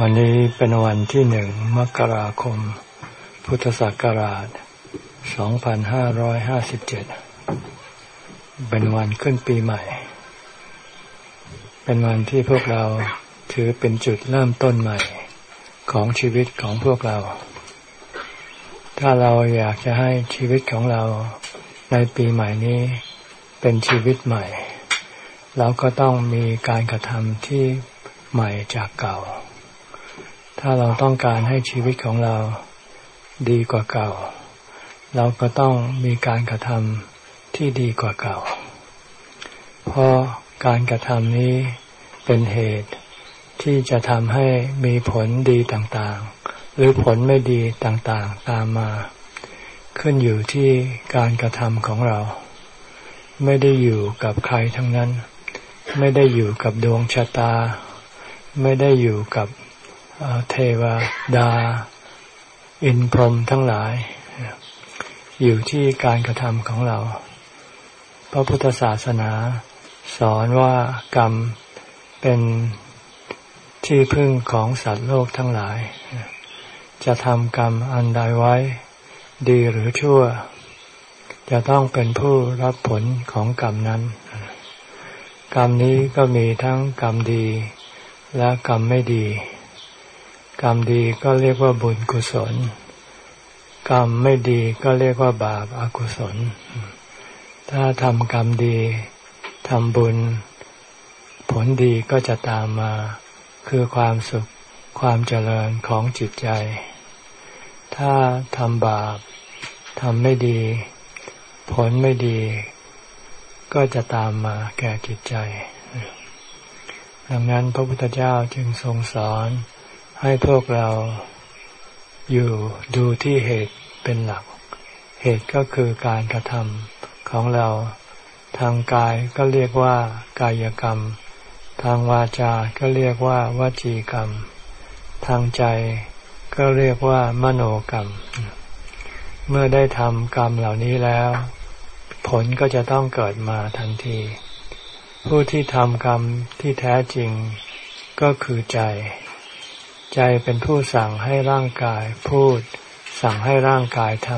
วันนี้เป็นวันที่หนึ่งมกราคม พุทธศักราช 2557 เป็นวันขึ้นปีใหม่ เป็นวันที่พวกเราถือเป็นจุดเริ่มต้นใหม่ของชีวิตของพวกเรา ถ้าเราอยากจะให้ชีวิตของเราในปีใหม่นี้เป็นชีวิตใหม่ เราก็ต้องมีการกระทำที่ใหม่จากเก่า ถ้าเราต้องการให้ชีวิตของเราดีกว่าเก่า เราก็ต้องมีการกระทำที่ดีกว่าเก่า เพราะการกระทำนี้เป็นเหตุที่จะทำให้มีผลดีต่างๆ หรือผลไม่ดีต่างๆตามมา ขึ้นอยู่ที่การกระทำของเรา ไม่ได้อยู่กับใครทั้งนั้น ไม่ได้อยู่กับดวงชะตา ไม่ได้อยู่กับเทวดา อินพรหมทั้งหลาย อยู่ที่การกระทำของเรา พระพุทธศาสนาสอนว่ากรรมเป็นที่พึ่งของสัตว์โลกทั้งหลาย จะทำกรรมอันใดไว้ ดีหรือชั่ว จะต้องเป็นผู้รับผลของกรรมนั้น กรรมนี้ก็มีทั้งกรรมดีและกรรมไม่ดี กรรมดีก็เรียกว่าบุญกุศล กรรมไม่ดีก็เรียกว่าบาปอากุศล ถ้าทำกรรมดีทำบุญ ผลดีก็จะตามมา คือความสุขความเจริญของจิตใจ ถ้าทำบาปทำไม่ดี ผลไม่ดี ก็จะตามมาแก่จิตใจ ดังนั้นพระพุทธเจ้าจึงทรงสอนให้พวกเราอยู่ดูที่เหตุเป็นหลัก เหตุก็คือการกระทำของเราทางกายก็เรียกว่ากายกรรม ทางวาจา ก็เรียกว่าวาจีกรรม ทางใจก็เรียกว่ามโนกรรม เมื่อได้ทำกรรมเหล่านี้แล้ว ผลก็จะต้องเกิดมาทันที ผู้ที่ทำกรรมที่แท้จริงก็คือใจ ใจเป็นผู้สั่งให้ร่างกายพูด สั่งให้ร่างกายท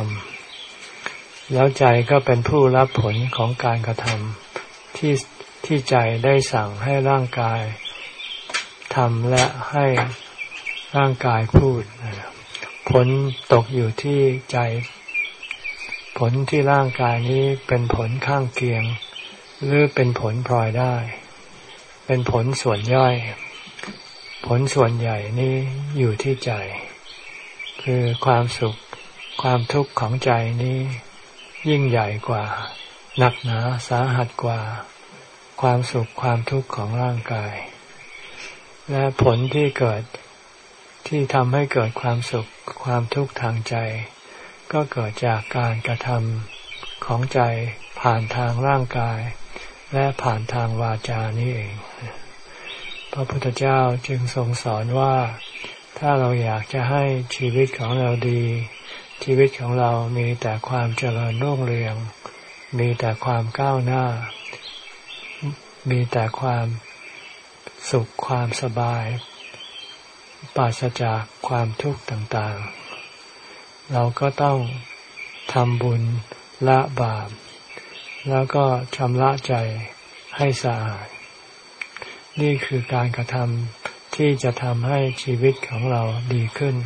ำแล้วใจก็เป็นผู้รับผลของการกระทำที่ที่ใจได้สั่งให้ร่างกายทำและให้ร่างกายพูด ผลตกอยู่ที่ใจ ผลที่ร่างกายนี้เป็นผลข้างเคียง หรือเป็นผลพลอยได้ เป็นผลส่วนย่อย ผลส่วนใหญ่นี้อยู่ที่ใจ คือความสุขความทุกข์ของใจนี้ ยิ่งใหญ่กว่า หนักหนาสาหัสกว่า ความสุขความทุกข์ของร่างกาย และผลที่เกิดที่ทำให้เกิดความสุขความทุกข์ทางใจ ก็เกิดจากการกระทำของใจผ่านทางร่างกาย และผ่านทางวาจานี้เอง พระพุทธเจ้าจึงทรงสอนว่าถ้าเราอยากจะให้ชีวิตของเราดี ชีวิตของเรามีแต่ความเจริญรุ่งเรือง มีแต่ความก้าวหน้า มีแต่ความสุขความสบาย ปราศจากความทุกข์ต่างๆ เราก็ต้องทำบุญละบาป แล้วก็ชำระใจให้สะอาด นี่คือการกระทำที่จะทำให้ชีวิตของเราดีขึ้น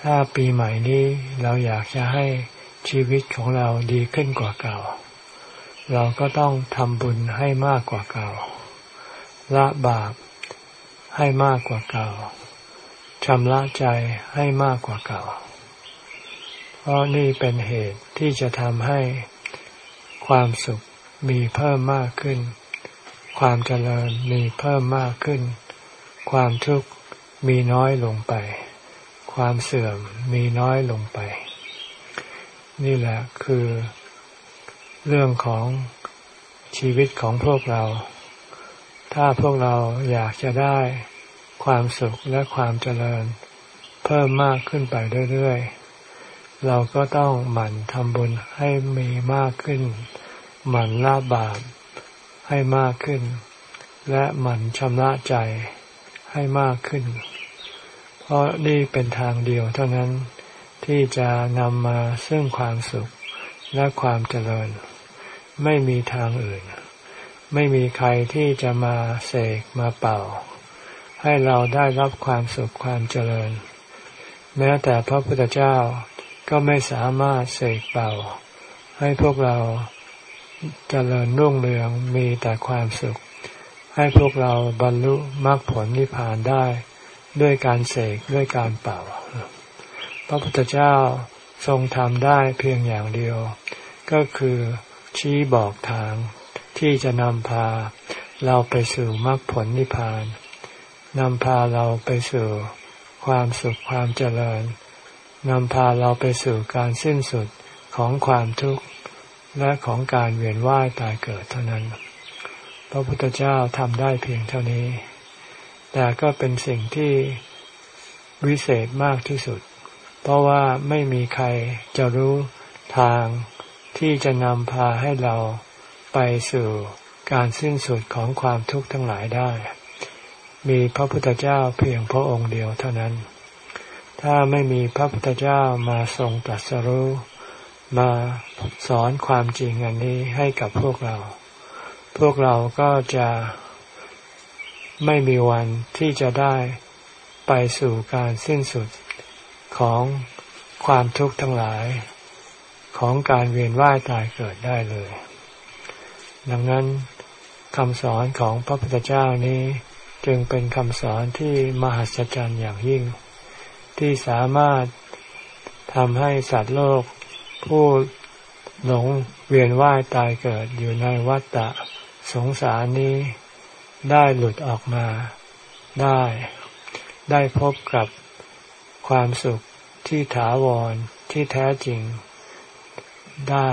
ถ้าปีใหม่นี้เราอยากจะให้ชีวิตของเราดีขึ้นกว่าเก่า เราก็ต้องทำบุญให้มากกว่าเก่า ละบาปให้มากกว่าเก่าชำระใจให้มากกว่าเก่า เพราะนี่เป็นเหตุที่จะทำให้ความสุขมีเพิ่มมากขึ้น ความเจริญมีเพิ่มมากขึ้น ความทุกข์มีน้อยลงไป ความเสื่อมมีน้อยลงไป นี่แหละคือ เรื่องของชีวิตของพวกเรา ถ้าพวกเราอยากจะได้ความสุขและความเจริญ เพิ่มมากขึ้นไปเรื่อยๆ เราก็ต้องหมั่นทำบุญให้มีมากขึ้น หมั่นละบาปให้มากขึ้น และหมั่นชำระใจให้มากขึ้น เพราะนี่เป็นทางเดียวเท่านั้นที่จะนำมาซึ่งความสุขและความเจริญ ไม่มีทางอื่น ไม่มีใครที่จะมาเสกมาเป่า ให้เราได้รับความสุขความเจริญ แม้แต่พระพุทธเจ้า ก็ไม่สามารถเสกเป่า ให้พวกเราเจริญรุ่งเรืองมีแต่ความสุข ให้พวกเราบรรลุมรรคผลนิพพานได้ ด้วยการเสกด้วยการเป่า พระพุทธเจ้าทรงทำได้เพียงอย่างเดียว ก็คือชี้บอกทางที่จะนำพาเราไปสู่มรรคผลนิพพานนำพาเราไปสู่ความสุขความเจริญ นำพาเราไปสู่การสิ้นสุดของความทุกข์และของการเวียนว่ายตายเกิดเท่านั้น พระพุทธเจ้าทำได้เพียงเท่านี้ แต่ก็เป็นสิ่งที่วิเศษมากที่สุด เพราะว่าไม่มีใครจะรู้ทางที่จะนำพาให้เราไปสู่การสิ้นสุดของความทุกข์ทั้งหลายได้ มีพระพุทธเจ้าเพียงพระองค์เดียวเท่านั้น ถ้าไม่มีพระพุทธเจ้ามาทรงตรัสรู้มาสอนความจริงอันนี้ให้กับพวกเรา พวกเราก็จะไม่มีวันที่จะได้ไปสู่การสิ้นสุดของความทุกข์ทั้งหลายของการเวียนว่ายตายเกิดได้เลย ดังนั้นคำสอนของพระพุทธเจ้านี้จึงเป็นคำสอนที่มหัศจรรย์อย่างยิ่ง ที่สามารถทำให้สัตว์โลก ผู้หลงเวียนว่ายตายเกิดอยู่ในวัฏฏะสงสารนี้ ได้หลุดออกมาได้ ได้พบกับความสุขที่ถาวรที่แท้จริงได้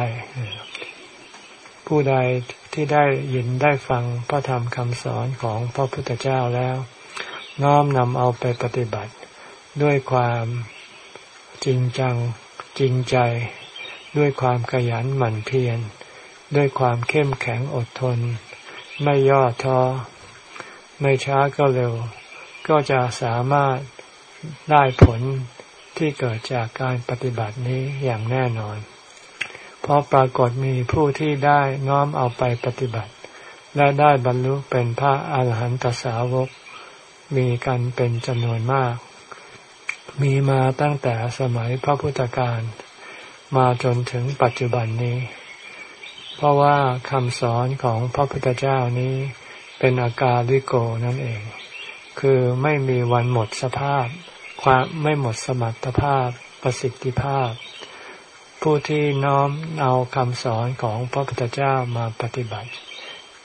ผู้ใดที่ได้ยินได้ฟังพระธรรมคำสอนของพระพุทธเจ้าแล้ว น้อมนำเอาไปปฏิบัติ ด้วยความจริงจังจริงใจ ด้วยความขยันหมั่นเพียร ด้วยความเข้มแข็งอดทน ไม่ย่อท้อ ไม่ช้าก็เร็ว ก็จะสามารถได้ผลที่เกิดจากการปฏิบัตินี้อย่างแน่นอน เพราะปรากฏมีผู้ที่ได้น้อมเอาไปปฏิบัติ และได้บรรลุเป็นพระอาหารหันตสาวก มีกันเป็นจำนวนมาก มีมาตั้งแต่สมัยพระพุทธการมาจนถึงปัจจุบันนี้ เพราะว่าคำสอนของพระพุทธเจ้านี้เป็นอากาลิโกนั่นเอง คือไม่มีวันหมดสภาพ ความไม่หมดสมรรถภาพประสิทธิภาพ ผู้ที่น้อมเอาคำสอนของพระพุทธเจ้ามาปฏิบัติ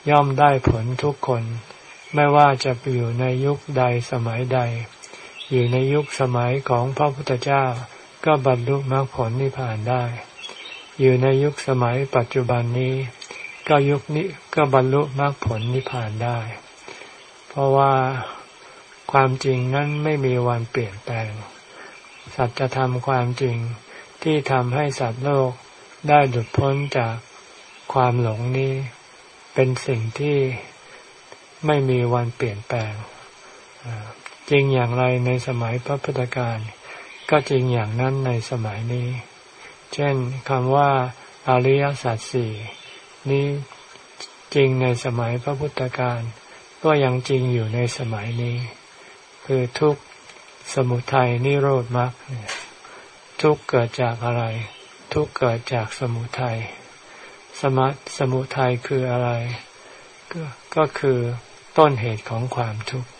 ย่อมได้ผลทุกคน ไม่ว่าจะอยู่ในยุคใดสมัยใด อยู่ในยุคสมัยของพระพุทธเจ้า ก็บรรลุมรรคผลนิพพานได้ อยู่ในยุคสมัยปัจจุบันนี้ ก็ยุคนี้ก็บรรลุมรรคผลนิพพานได้ เพราะว่าความจริงนั้นไม่มีวันเปลี่ยนแปลง สัจธรรมความจริงที่ทำให้สัตว์โลกได้หลุดพ้นจากความหลงนี้ เป็นสิ่งที่ไม่มีวันเปลี่ยนแปลง จริงอย่างไรในสมัยพระพุทธการก็จริงอย่างนั้นในสมัยนี้ เช่นคำว่าอริยสัจสี่นี้จริงในสมัยพระพุทธการก็ยังจริงอยู่ในสมัยนี้ คือทุกสมุทัยนิโรธมรรคทุกเกิดจากอะไร ทุกเกิดจากสมุทัยสมัสมุทัยคืออะไรกก็คือต้นเหตุของความทุกข์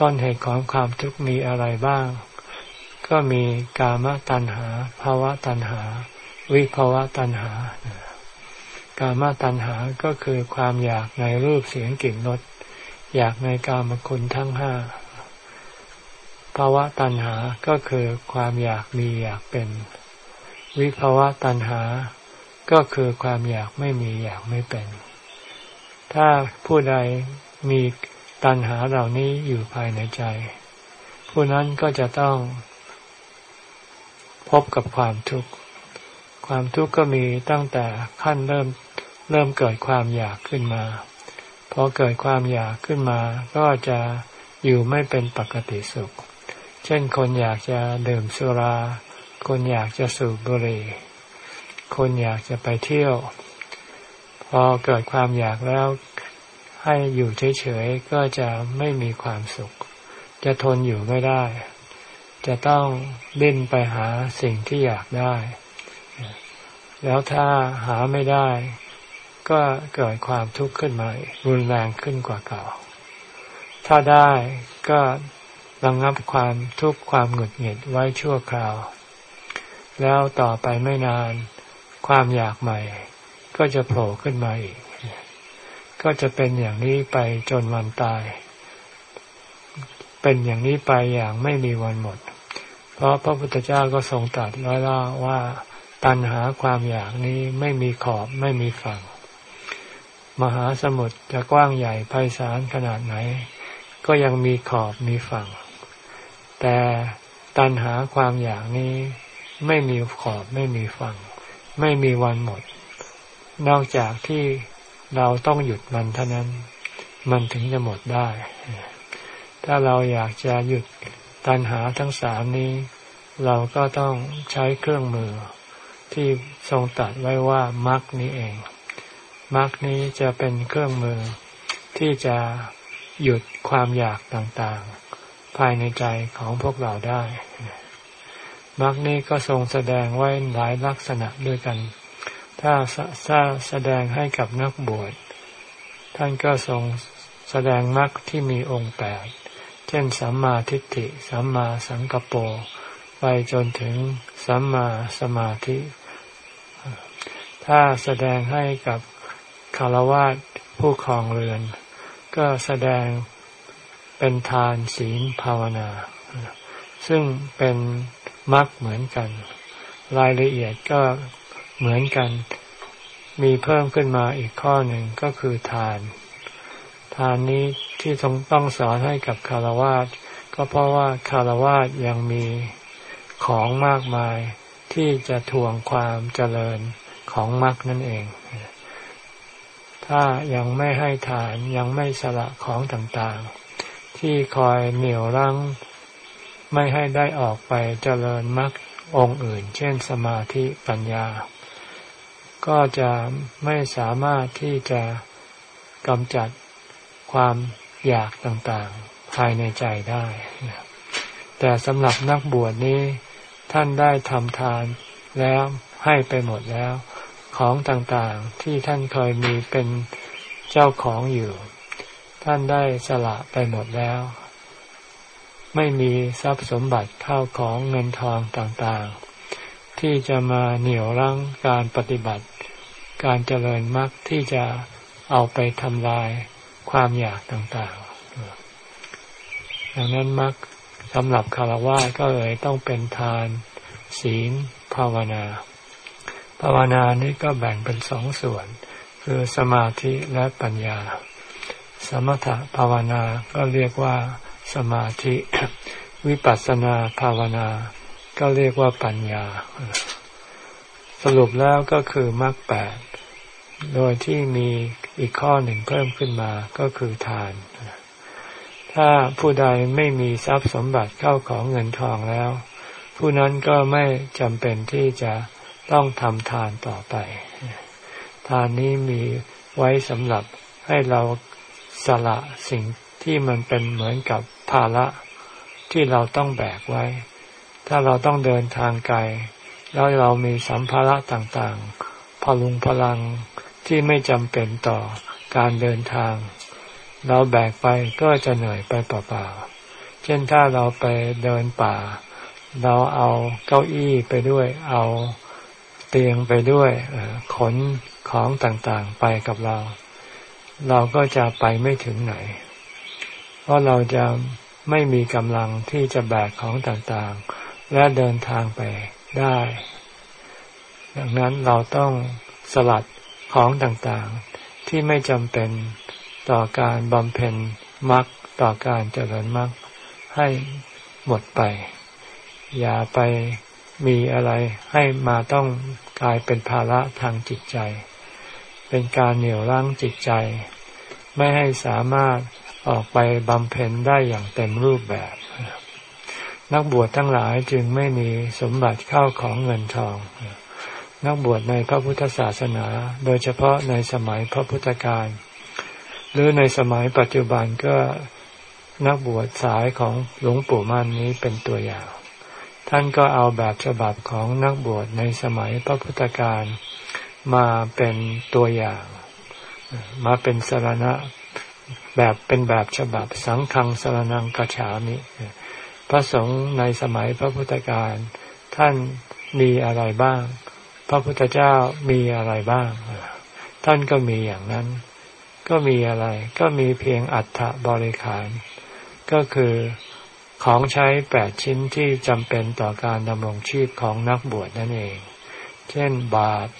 ต้นเหตุของความทุกข์มีอะไรบ้าง ก็มีกามตัณหาภาวะตัณหา วิภาวะตัณหา กามตัณหาก็คือความอยากในรูปเสียงกลิ่นรสอยากในกามคุณทั้งห้าภาวะตัณหาก็คือความอยากมีอยากเป็น วิภาวะตัณหา ก็คือความอยากไม่มีอยากไม่เป็น ถ้าผู้ใดมี ตัณหาเหล่านี้อยู่ภายในใจ ผู้นั้นก็จะต้องพบกับความทุกข์ ความทุกข์ก็มีตั้งแต่ขั้นเริ่มเริ่มเกิดความอยากขึ้นมา พอเกิดความอยากขึ้นมา ก็จะอยู่ไม่เป็นปกติสุข เช่นคนอยากจะดื่มสุรา คนอยากจะสูบบุหรี่ คนอยากจะไปเที่ยว พอเกิดความอยากแล้ว ให้อยู่เฉยๆก็จะไม่มีความสุข จะทนอยู่ไม่ได้ จะต้องดิ้นไปหาสิ่งที่อยากได้ แล้วถ้าหาไม่ได้ ก็เกิดความทุกข์ขึ้นมารุนแรงขึ้นกว่าเก่า ถ้าได้ก็ระงงับความทุกข์ความหงุดหงิดไว้ชั่วคราว แล้วต่อไปไม่นาน ความอยากใหม่ ก็จะโผล่ขึ้นมาอีก ก็จะเป็นอย่างนี้ไปจนวันตาย เป็นอย่างนี้ไปอย่างไม่มีวันหมด เพราะพระพุทธเจ้าก็ทรงตรัสไว้ล่าว่าตัณหาความอยากนี้ไม่มีขอบไม่มีฝั่ง มหาสมุทรจะกว้างใหญ่ไพศาลขนาดไหน ก็ยังมีขอบมีฝั่ง แต่ตัณหาความอยากนี้ไม่มีขอบไม่มีฝั่ง ไม่มีวันหมด นอกจากที่ เราต้องหยุดมันเท่านั้น มันถึงจะหมดได้ ถ้าเราอยากจะหยุดตัณหาทั้งสามนี้ เราก็ต้องใช้เครื่องมือที่ทรงตัดไว้ว่ามรคนี้เองมรคนี้จะเป็นเครื่องมือที่จะหยุดความอยากต่างๆ ภายในใจของพวกเราได้มรคนี้ก็ทรงแสดงไว้หลายลักษณะด้วยกัน ถ้าแสดงให้กับนักบวชท่านก็ทรงแสดงมรรคที่มีองค์แปดเช่นสัมมาทิฏฐิ สัมมาสังกปรไปจนถึงสัมมาสมาธิ ถ้าแสดงให้กับคารวะผู้ครองเรือน ก็แสดงเป็นทานศีลภาวนา ซึ่งเป็นมรรคเหมือนกัน รายละเอียดก็ เหมือนกัน มีเพิ่มขึ้นมาอีกข้อหนึ่งก็คือทาน ทานนี้ที่ทรงต้องสอนให้กับคารวะก็เพราะว่าคารวะยังมีของมากมายที่จะทวงความเจริญของมรรคนั่นเอง ถ้ายังไม่ให้ทานยังไม่สละของต่างๆ ที่คอยเหนี่ยวรั้งไม่ให้ได้ออกไปเจริญมรรคองค์อื่น เช่นสมาธิปัญญา ก็จะไม่สามารถที่จะกำจัดความอยากต่างๆ ภายในใจได้ แต่สำหรับนักบวชนี้ ท่านได้ทำทานแล้วให้ไปหมดแล้ว ของต่างๆที่ท่านเคยมีเป็นเจ้าของอยู่ ท่านได้สละไปหมดแล้ว ไม่มีทรัพย์สมบัติเข้าของเงินทองต่างๆ ที่จะมาเหนี่ยวรั้งการปฏิบัติ การเจริญมรรคที่จะเอาไปทำลายความอยากต่างๆ ดังนั้นมรรคสำหรับคารวะก็เลยต้องเป็นทาน ศีล ภาวนา ภาวนานี้ก็แบ่งเป็นสองส่วน คือสมาธิและปัญญา สมถะภาวนาก็เรียกว่าสมาธิ วิปัสสนาภาวนา ก็เรียกว่าปัญญา สรุปแล้วก็คือมรรคแปด โดยที่มีอีกข้อหนึ่งเพิ่มขึ้นมาก็คือทาน ถ้าผู้ใดไม่มีทรัพย์สมบัติเข้าของเงินทองแล้ว ผู้นั้นก็ไม่จำเป็นที่จะต้องทำทานต่อไป ทานนี้มีไว้สำหรับให้เราสละสิ่งที่มันเป็นเหมือนกับภาระที่เราต้องแบกไว้ ถ้าเราต้องเดินทางไกล แล้วเรามีสัมภาระต่างๆ พลุงพลัง ที่ไม่จำเป็นต่อการเดินทาง เราแบกไปก็จะเหนื่อยไปเปล่าๆเช่นถ้าเราไปเดินป่า เราเอาเก้าอี้ไปด้วย เอาเตียงไปด้วยขนของต่างๆไปกับเรา เราก็จะไปไม่ถึงไหน เพราะเราจะไม่มีกำลังที่จะแบกของต่างๆ และเดินทางไปได้ ดังนั้นเราต้องสลัด ของต่างๆ ที่ไม่จำเป็นต่อการบำเพ็ญมรรคต่อการเจริญมรรคให้หมดไป อย่าไปมีอะไรให้มาต้องกลายเป็นภาระทางจิตใจ เป็นการเหนี่ยวรั้งจิตใจ ไม่ให้สามารถออกไปบำเพ็ญได้อย่างเต็มรูปแบบ นักบวชทั้งหลายจึงไม่มีสมบัติเข้าของเงินทอง นักบวชในพระพุทธศาสนา โดยเฉพาะในสมัยพระพุทธการหรือในสมัยปัจจุบันก็นักบวชสายของหลวงปู่มั่นนี้เป็นตัวอย่าง ท่านก็เอาแบบฉบับของนักบวชในสมัยพระพุทธการมาเป็นตัวอย่าง มาเป็นสารณะแบบเป็นแบบฉบับสังฆังสารนังกัจฉามิพระสงฆ์ในสมัยพระพุทธการ ท่านมีอะไรบ้าง ระพุทธเจ้ามีอะไรบ้าง ท่านก็มีอย่างนั้น ก็มีอะไร ก็มีเพียงอัฐบริขาร ก็คือของใช้แปดชิ้นที่จำเป็นต่อการดำรงชีพของนักบวชนั่นเอง เช่นบาตร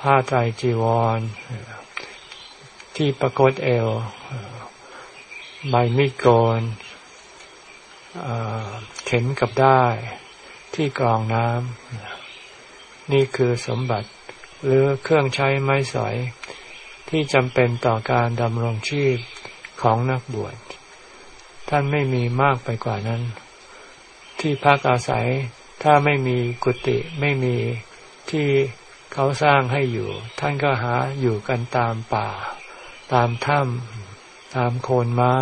ผ้าไตรจีวร ที่ประกฏเอวใบมีดโกนเข็มกับได้ ที่กรองน้ำ นี่คือสมบัติหรือเครื่องใช้ไม้สอย ที่จำเป็นต่อการดำรงชีพของนักบวช ท่านไม่มีมากไปกว่านั้น ที่พักอาศัยถ้าไม่มีกุฏิไม่มีที่เขาสร้างให้อยู่ ท่านก็หาอยู่กันตามป่า ตามถ้ำตามโคนไม้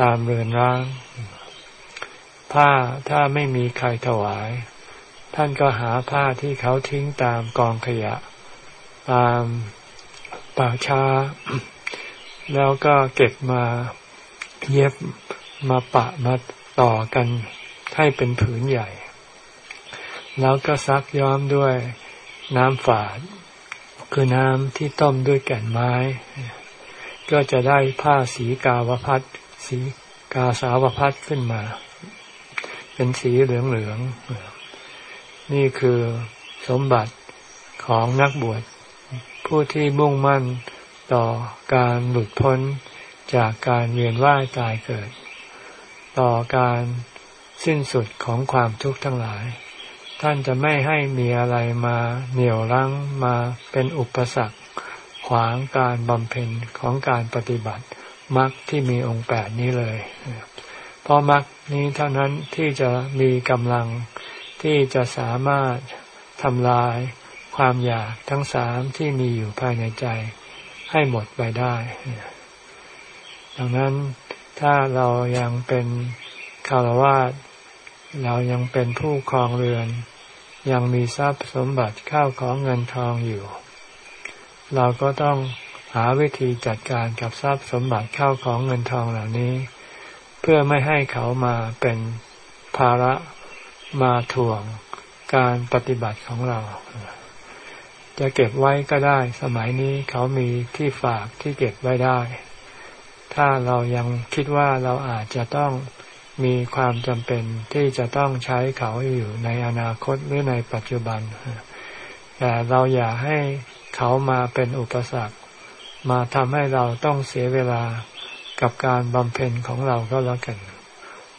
ตามเรือนร้าง ผ้าถ้าไม่มีใครถวาย ท่านก็หาผ้าที่เขาทิ้งตามกองขยะ ตามป่าช้า แล้วก็เก็บมาเย็บมาปะมาต่อกันให้เป็นผืนใหญ่ แล้วก็ซักย้อมด้วยน้ำฝาด คือน้ำที่ต้มด้วยแก่นไม้ ก็จะได้ผ้าสีกาวพัดสีกาสาวพัดขึ้นมา เป็นสีเหลืองๆ นี่คือสมบัติของนักบวช ผู้ที่มุ่งมั่นต่อการหลุดพ้นจากการเวียนว่ายตายเกิด ต่อการสิ้นสุดของความทุกข์ทั้งหลาย ท่านจะไม่ให้มีอะไรมาเหนี่ยวรั้งมาเป็นอุปสรรค ขวางการบำเพ็ญของการปฏิบัติมรรคที่มีองค์แปดนี้เลย เพราะมรรคนี้เท่านั้นที่จะมีกำลัง ที่จะสามารถทำลายความอยากทั้งสามที่มีอยู่ภายในใจให้หมดไปได้ ดังนั้นถ้าเรายังเป็นคารวะเรายังเป็นผู้ครองเรือน ยังมีทรัพย์สมบัติข้าวของเงินทองอยู่ เราก็ต้องหาวิธีจัดการกับทรัพย์สมบัติข้าวของเงินทองเหล่านี้ เพื่อไม่ให้เขามาเป็นภาระ มาถ่วงการปฏิบัติของเรา จะเก็บไว้ก็ได้ สมัยนี้เขามีที่ฝากที่เก็บไว้ได้ ถ้าเรายังคิดว่าเราอาจจะต้องมีความจำเป็นที่จะต้องใช้เขาอยู่ในอนาคตหรือในปัจจุบัน แต่เราอย่าให้เขามาเป็นอุปสรรค มาทำให้เราต้องเสียเวลากับการบำเพ็ญของเราก็แล้วกัน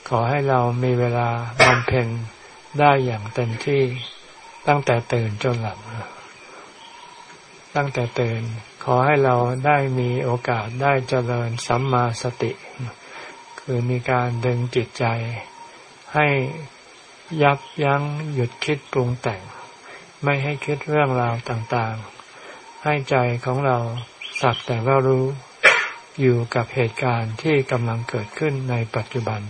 ขอให้เรามีเวลาบำเพ็ญ ได้อย่างเต็มที่ตั้งแต่ตื่นจนหลับ ตั้งแต่ตื่น ขอให้เราได้มีโอกาสได้เจริญสัมมาสติ คือมีการดึงจิตใจ ให้ยับยั้งหยุดคิดปรุงแต่ง ไม่ให้คิดเรื่องราวต่างๆ ให้ใจของเราสักแต่ว่ารู้อยู่กับเหตุการณ์ที่กำลังเกิดขึ้นในปัจจุบัน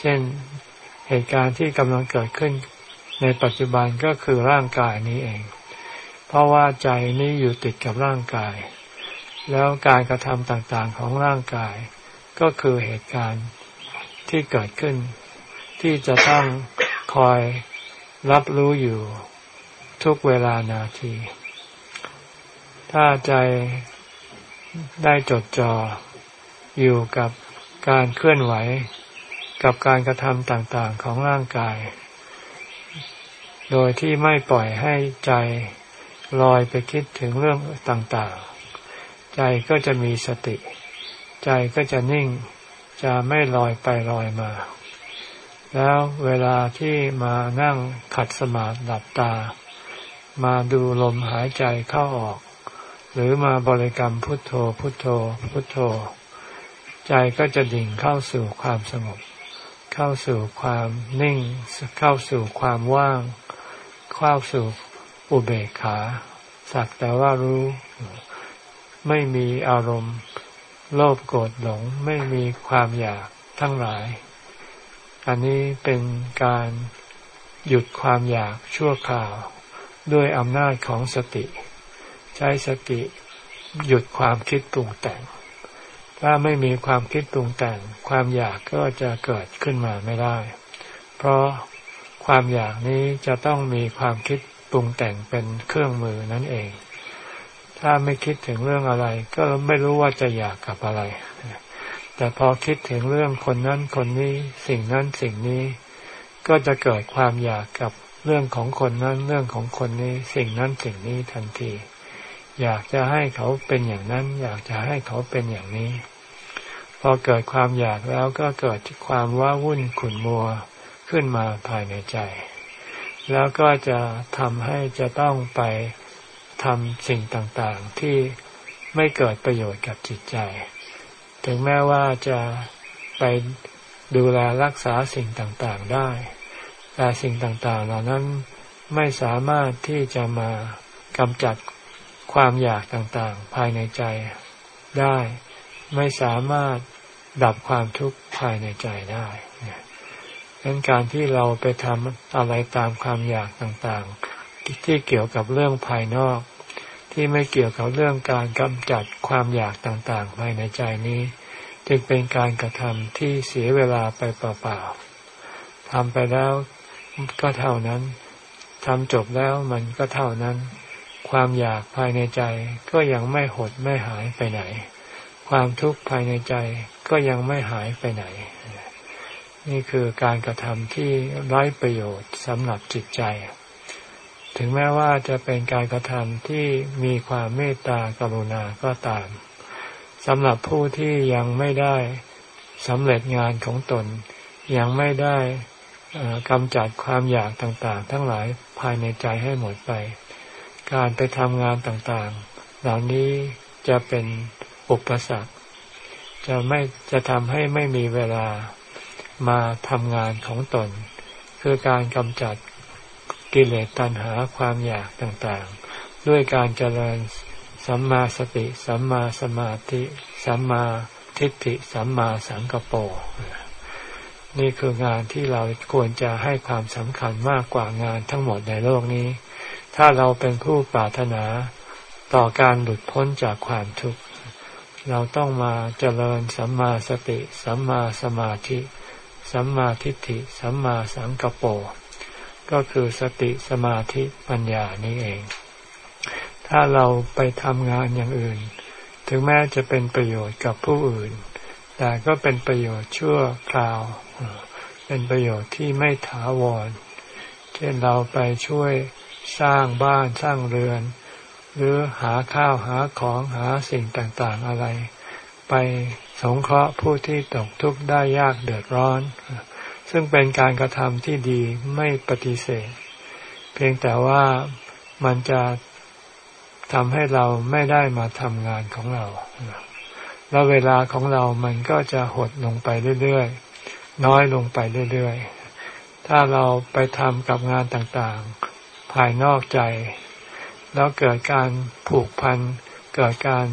เช่น เหตุการณ์ที่กำลังเกิดขึ้นในปัจจุบันก็คือร่างกายนี้เอง เพราะว่าใจนี้อยู่ติดกับร่างกาย แล้วการกระทำต่างๆของร่างกาย ก็คือเหตุการณ์ที่เกิดขึ้น ที่จะต้องคอยรับรู้อยู่ทุกเวลานาที ถ้าใจได้จดจ่ออยู่กับการเคลื่อนไหว กับการกระทำต่างๆของร่างกาย โดยที่ไม่ปล่อยให้ใจลอยไปคิดถึงเรื่องต่างๆ ใจก็จะมีสติ ใจก็จะนิ่ง จะไม่ลอยไปลอยมา แล้วเวลาที่มานั่งขัดสมาธิหลับตา มาดูลมหายใจเข้าออก หรือมาบริกรรมพุทโธพุทโธ พุทโธ ใจก็จะดิ่งเข้าสู่ความสงบ เข้าสู่ความนิ่ง เข้าสู่ความว่าง เข้าสู่อุเบกขา สักแต่ว่ารู้ ไม่มีอารมณ์ โลภโกรธหลง ไม่มีความอยากทั้งหลาย อันนี้เป็นการหยุดความอยากชั่วคราว ด้วยอำนาจของสติ ใช้สติหยุดความคิดปรุงแต่ง ถ้าไม่มีความคิดปรุงแต่ง ความอยากก็จะเกิดขึ้นมาไม่ได้ เพราะความอยากนี้จะต้องมีความคิดปรุงแต่งเป็นเครื่องมือนั่นเอง ถ้าไม่คิดถึงเรื่องอะไร ก็ไม่รู้ว่าจะอยากกับอะไร แต่พอคิดถึงเรื่องคนนั้นคนนี้สิ่งนั้นสิ่งนี้ ก็จะเกิดความอยากกับเรื่องของคนนั้นเรื่องของคนนี้ สิ่งนั้นสิ่งนี้ทันที อยากจะให้เขาเป็นอย่างนั้น อยากจะให้เขาเป็นอย่างนี้ พอเกิดความอยากแล้วก็เกิดความว้าวุ่นขุ่นมัวขึ้นมาภายในใจ แล้วก็จะทำให้จะต้องไปทำสิ่งต่างๆ ที่ไม่เกิดประโยชน์กับจิตใจ ถึงแม้ว่าจะไปดูแลรักษาสิ่งต่างๆได้ แต่สิ่งต่างๆ เหล่านั้นไม่สามารถที่จะมากำจัด ความอยากต่างๆ ภายในใจได้ ไม่สามารถดับความทุกข์ภายในใจได้ดังนั้นการที่เราไปทำอะไรตามความอยากต่างๆ ที่เกี่ยวกับเรื่องภายนอก ที่ไม่เกี่ยวกับเรื่องการกำจัดความอยากต่างๆ ภายในใจนี้ จึงเป็นการกระทำที่เสียเวลาไปเปล่าๆทำไปแล้วก็เท่านั้นทำจบแล้วมันก็เท่านั้น ความอยากภายในใจก็ยังไม่หดไม่หายไปไหน ความทุกข์ภายในใจก็ยังไม่หายไปไหน นี่คือการกระทำที่ไร้ประโยชน์สำหรับจิตใจ ถึงแม้ว่าจะเป็นการกระทำที่มีความเมตตากรุณาก็ตามสำหรับผู้ที่ยังไม่ได้สำเร็จงานของตน ยังไม่ได้กำจัดความอยากต่างๆ ทั้งหลายภายในใจให้หมดไป การไปทำงานต่างๆ เหล่านี้จะเป็นอุปสรรค จะไม่จะทำให้ไม่มีเวลามาทำงานของตน คือการกำจัดกิเลสตัณหาความอยากต่างๆ ด้วยการเจริญสัมมาสติ สัมมาสมาธิ สัมมาทิฏฐิ สัมมาสังกปรนี่คืองานที่เราควรจะให้ความสำคัญมากกว่างานทั้งหมดในโลกนี้ ถ้าเราเป็นผู้ปรารถนาต่อการหลุดพ้นจากความทุกข์ เราต้องมาเจริญสัมมาสติ สัมมาสมาธิ สัมมาทิฏฐิ สัมมาสังกปรก็คือสติสมาธิปัญญานี้เอง ถ้าเราไปทำงานอย่างอื่น ถึงแม้จะเป็นประโยชน์กับผู้อื่น แต่ก็เป็นประโยชน์ชั่วคราว เป็นประโยชน์ที่ไม่ถาวร เช่นเราไปช่วย สร้างบ้านสร้างเรือน หรือหาข้าวหาของหาสิ่งต่างๆอะไร ไปสงเคราะห์ผู้ที่ตกทุกข์ได้ยากเดือดร้อน ซึ่งเป็นการกระทำที่ดีไม่ปฏิเสธ เพียงแต่ว่ามันจะทำให้เราไม่ได้มาทำงานของเรา แล้วเวลาของเรามันก็จะหดลงไปเรื่อยๆ น้อยลงไปเรื่อยๆ ถ้าเราไปทำกับงานต่างภายนอกใจ แล้วเกิดการผูกพัน เกิดการ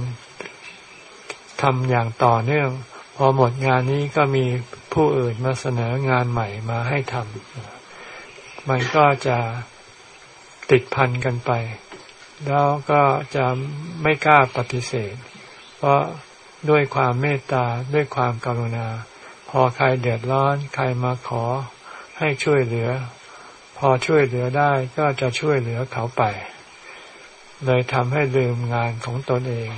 ทำอย่างต่อเนื่อง พอหมดงานนี้ก็มีผู้อื่นมาเสนองานใหม่มาให้ทำมันก็จะติดพันกันไป แล้วก็จะไม่กล้าปฏิเสธ เพราะด้วยความเมตตาด้วยความกรุณา พอใครเดือดร้อน ใครมาขอให้ช่วยเหลือ อช่วยเหลือได้ก็จะช่วยเหลือเขาไป เลยทำให้ลืมงานของตนเอง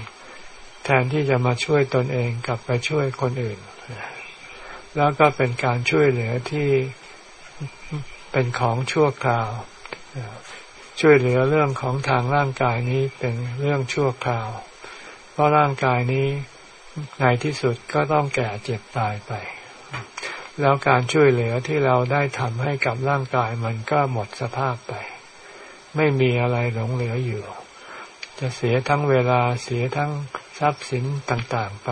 แทนที่จะมาช่วยตนเองกลับไปช่วยคนอื่น แล้วก็เป็นการช่วยเหลือที่เป็นของชั่วคราว ช่วยเหลือเรื่องของทางร่างกายนี้เป็นเรื่องชั่วคราว เพราะร่างกายนี้ในที่สุดก็ต้องแก่เจ็บตายไป แล้วการช่วยเหลือที่เราได้ทำให้กับร่างกายมันก็หมดสภาพไป ไม่มีอะไรหลงเหลืออยู่ จะเสียทั้งเวลาเสียทั้งทรัพย์สินต่างๆไป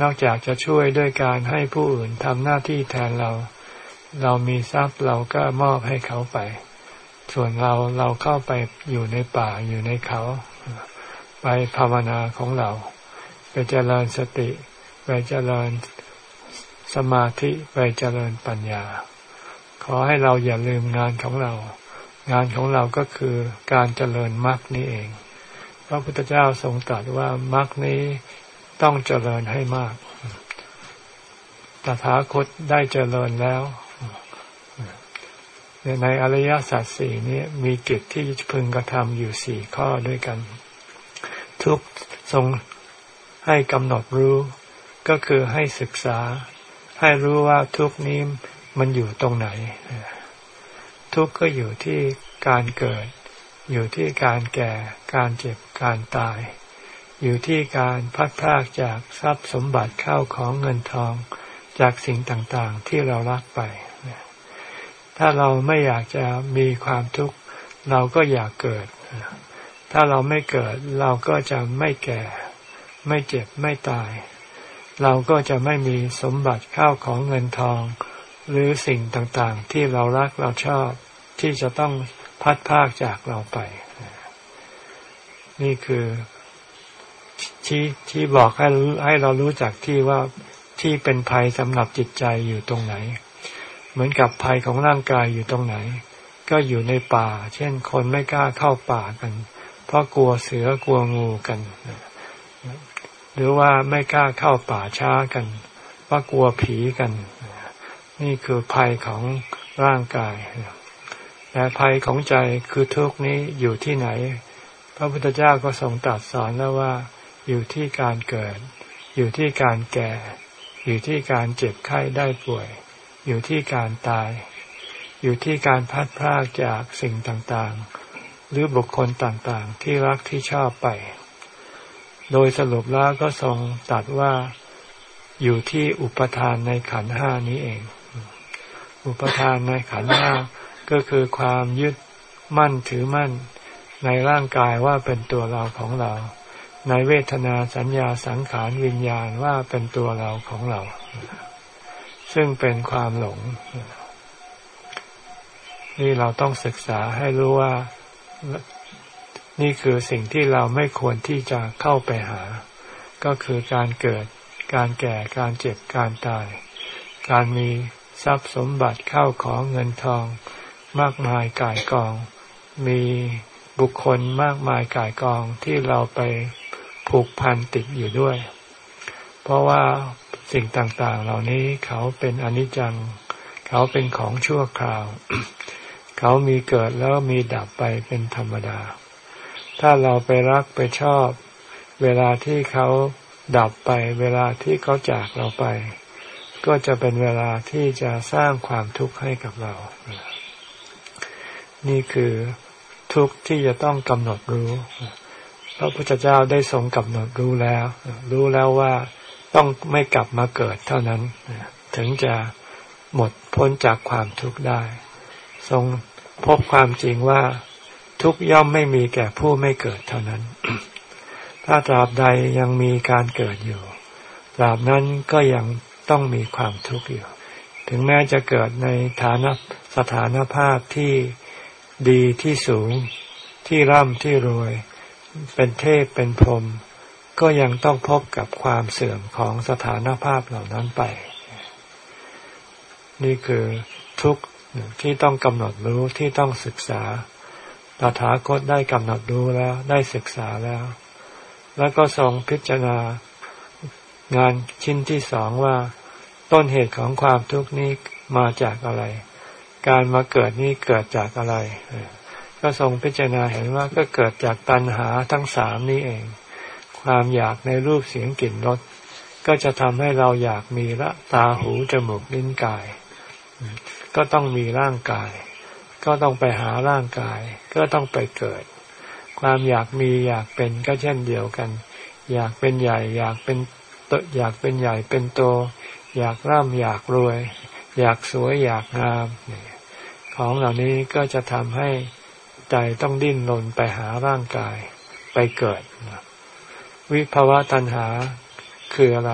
นอกจากจะช่วยด้วยการให้ผู้อื่นทำหน้าที่แทนเรา เรามีทรัพย์เราก็มอบให้เขาไป ส่วนเราเราเข้าไปอยู่ในป่าอยู่ในเขา ไปภาวนาของเรา ไปเจริญสติ ไปเจริญ สมาธิไปเจริญปัญญา ขอให้เราอย่าลืมงานของเรา งานของเราก็คือการเจริญมรรคนี้เอง พระพุทธเจ้าทรงตรัสว่ามรรคนี้ต้องเจริญให้มาก ตถาคตได้เจริญแล้ว ในอริยสัจสี่นี้มีกิจที่พึงกระทำอยู่สี่ข้อด้วยกัน ทุกทรงให้กำหนดรู้ก็คือให้ศึกษา ให้รู้ว่าทุกนี้มันอยู่ตรงไหน ทุกก็อยู่ที่การเกิด อยู่ที่การแก่ การเจ็บ การตาย อยู่ที่การพัดพากจากทรัพย์สมบัติเข้าของเงินทองจากสิ่งต่างๆที่เรารักไป ถ้าเราไม่อยากจะมีความทุกข์เราก็อยากเกิด ถ้าเราไม่เกิดเราก็จะไม่แก่ ไม่เจ็บไม่ตาย เราก็จะไม่มีสมบัติข้าวของเงินทอง หรือสิ่งต่างๆ ที่เรารักเราชอบ ที่จะต้องพัดพากจากเราไป นี่คือที่ที่บอกให้ให้เรารู้จักที่ว่าที่เป็นภัยสำหรับจิตใจอยู่ตรงไหน เหมือนกับภัยของร่างกายอยู่ตรงไหน ก็อยู่ในป่า เช่น คนไม่กล้าเข้าป่ากัน เพราะกลัวเสือกลัวงูกัน หรือว่าไม่กล้าเข้าป่าช้ากันเพราะกลัวผีกัน นี่คือภัยของร่างกายแต่ภัยของใจคือทุกนี้อยู่ที่ไหน พระพุทธเจ้าก็ทรงตรัสสอนแล้วว่า อยู่ที่การเกิด อยู่ที่การแก่ อยู่ที่การเจ็บไข้ได้ป่วย อยู่ที่การตาย อยู่ที่การพัดพรากจากสิ่งต่างๆ หรือบุคคลต่างๆ ที่รักที่ชอบไป โดยสรุปแล้วก็ทรงตรัสว่าอยู่ที่อุปทานในขันห้านี้เอง อุปทานในขันห้าก็คือความยึดมั่นถือมั่น ในร่างกายว่าเป็นตัวเราของเรา ในเวทนาสัญญาสังขารวิญญาณว่าเป็นตัวเราของเรา ซึ่งเป็นความหลง นี่เราต้องศึกษาให้รู้ว่า นี่คือสิ่งที่เราไม่ควรที่จะเข้าไปหา ก็คือการเกิด การแก่ การเจ็บ การตาย การมีทรัพย์สมบัติเข้าของเงินทอง มากมายกายกอง มีบุคคลมากมายกายกองที่เราไปผูกพันติดอยู่ด้วย เพราะว่าสิ่งต่างๆ เหล่านี้เขาเป็นอนิจจัง เขาเป็นของชั่วคราว เขามีเกิดแล้วมีดับไปเป็นธรรมดา ถ้าเราไปรักไปชอบ เวลาที่เขาดับไป เวลาที่เขาจากเราไป ก็จะเป็นเวลาที่จะสร้างความทุกข์ให้กับเรา นี่คือทุกข์ที่จะต้องกำหนดรู้พระพุทธเจ้าได้ทรงกำหนดรู้แล้ว รู้แล้วว่าต้องไม่กลับมาเกิดเท่านั้น ถึงจะหมดพ้นจากความทุกข์ได้ ทรงพบความจริงว่า ทุกย่อมไม่มีแก่ผู้ไม่เกิดเท่านั้น ถ้าตราบใดยังมีการเกิดอยู่ตราบนั้นก็ยังต้องมีความทุกข์อยู่ ถึงแม้จะเกิดในฐานะสถานภาพที่ดีที่สูงที่ร่ำที่รวย เป็นเทพเป็นพรหมก็ยังต้องพบกับความเสื่อมของสถานภาพเหล่านั้นไป นี่คือทุกข์ที่ต้องกำหนดรู้ที่ต้องศึกษา ตถาคตได้กำหนดรู้แล้วได้ศึกษาแล้ว แล้วก็ทรงพิจารณางานชิ้นที่สองว่า ต้นเหตุของความทุกข์นี้มาจากอะไร การมาเกิดนี้เกิดจากอะไร ก็ทรงพิจารณาเห็นว่าก็เกิดจากตัณหาทั้งสามนี้เอง ความอยากในรูปเสียงกลิ่นรสก็จะทำให้เราอยากมีละตาหูจมูกลิ้นกาย ก็ต้องมีร่างกาย ก็ต้องไปหาร่างกาย ก็ต้องไปเกิด ความอยากมีอยากเป็นก็เช่นเดียวกัน อยากเป็นใหญ่ อยากเป็นตอยากเป็นใหญ่เป็นโต อยากร่ำอยากรวย อยากสวยอยากงามของเหล่านี้ก็จะทำให้ใจต้องดิ้นรนไปหาร่างกายไปเกิด วิภาวะตัณหาคืออะไร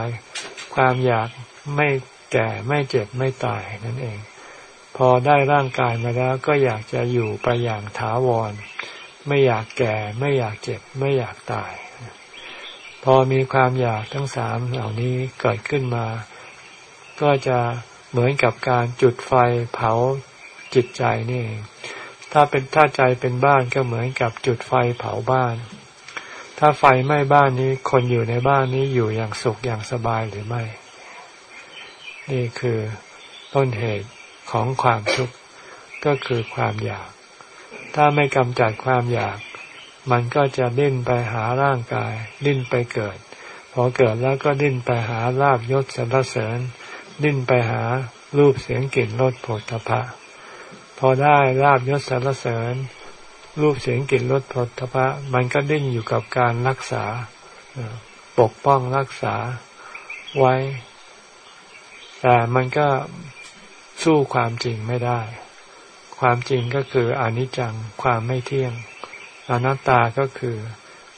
ความอยากไม่แก่ไม่เจ็บไม่ตายนั่นเอง พอได้ร่างกายมาแล้วก็อยากจะอยู่ไปอย่างถาวร ไม่อยากแก่ไม่อยากเจ็บ ไม่อยากตาย พอมีความอยากทั้งสามเหล่านี้เกิดขึ้นมา ก็จะเหมือนกับการจุดไฟเผาจิตใจนี่เองถ้าเป็นถ้าใจเป็นบ้านก็เหมือนกับจุดไฟเผาบ้าน ถ้าไฟไหม้บ้านนี้คนอยู่ในบ้านนี้อยู่อย่างสุขอย่างสบายหรือไม่ นี่คือต้นเหตุ ของความทุกข์ก็คือความอยาก ถ้าไม่กำจัดความอยาก มันก็จะดิ้นไปหาร่างกาย ดิ้นไปเกิด พอเกิดแล้วก็ดิ้นไปหาลาบยศสรรเสริญ ดิ้นไปหารูปเสียงกลิ่นรสผลตภะพอได้ลาบยศสรรเสริญ รูปเสียงกลิ่นรสผลตภะมันก็ดิ้นอยู่กับการรักษา ปกป้องรักษาไว้ แต่มันก็ สู้ความจริงไม่ได้ ความจริงก็คืออนิจจังความไม่เที่ยง อนัตตาก็คือ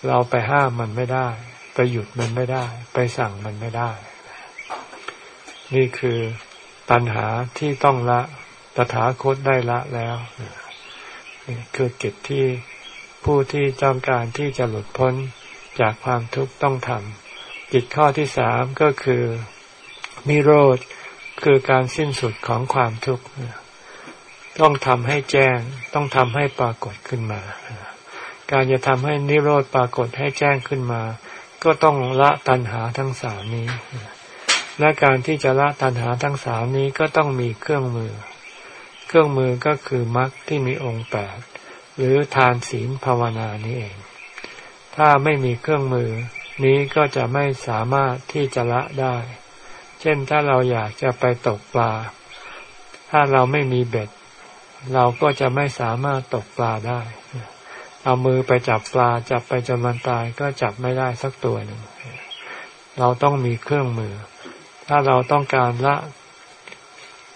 เราไปห้ามมันไม่ได้ ไปหยุดมันไม่ได้ ไปสั่งมันไม่ได้ นี่คือปัญหาที่ต้องละตถาคตได้ละแล้วนี่คือกิจที่ผู้ที่ต้องการที่จะหลุดพ้นจากความทุกข์ต้องทำกิจข้อที่สามก็คือนิโรธ คือการสิ้นสุดของความทุกข์ต้องทำให้แจ้ง ต้องทำให้ปรากฏขึ้นมา การจะทำให้นิโรธปรากฏให้แจ้งขึ้นมา ก็ต้องละตัณหาทั้งสามนี้ และการที่จะละตัณหาทั้งสามนี้ก็ต้องมีเครื่องมือ เครื่องมือก็คือมรรคที่มีองค์แปดหรือทานศีลภาวนานี้เอง ถ้าไม่มีเครื่องมือ นี้ก็จะไม่สามารถที่จะละได้ เช่นถ้าเราอยากจะไปตกปลา ถ้าเราไม่มีเบ็ด เราก็จะไม่สามารถตกปลาได้ เอามือไปจับปลาจับไปจนมันตายก็จับไม่ได้สักตัวหนึ่งเราต้องมีเครื่องมือ ถ้าเราต้องการละ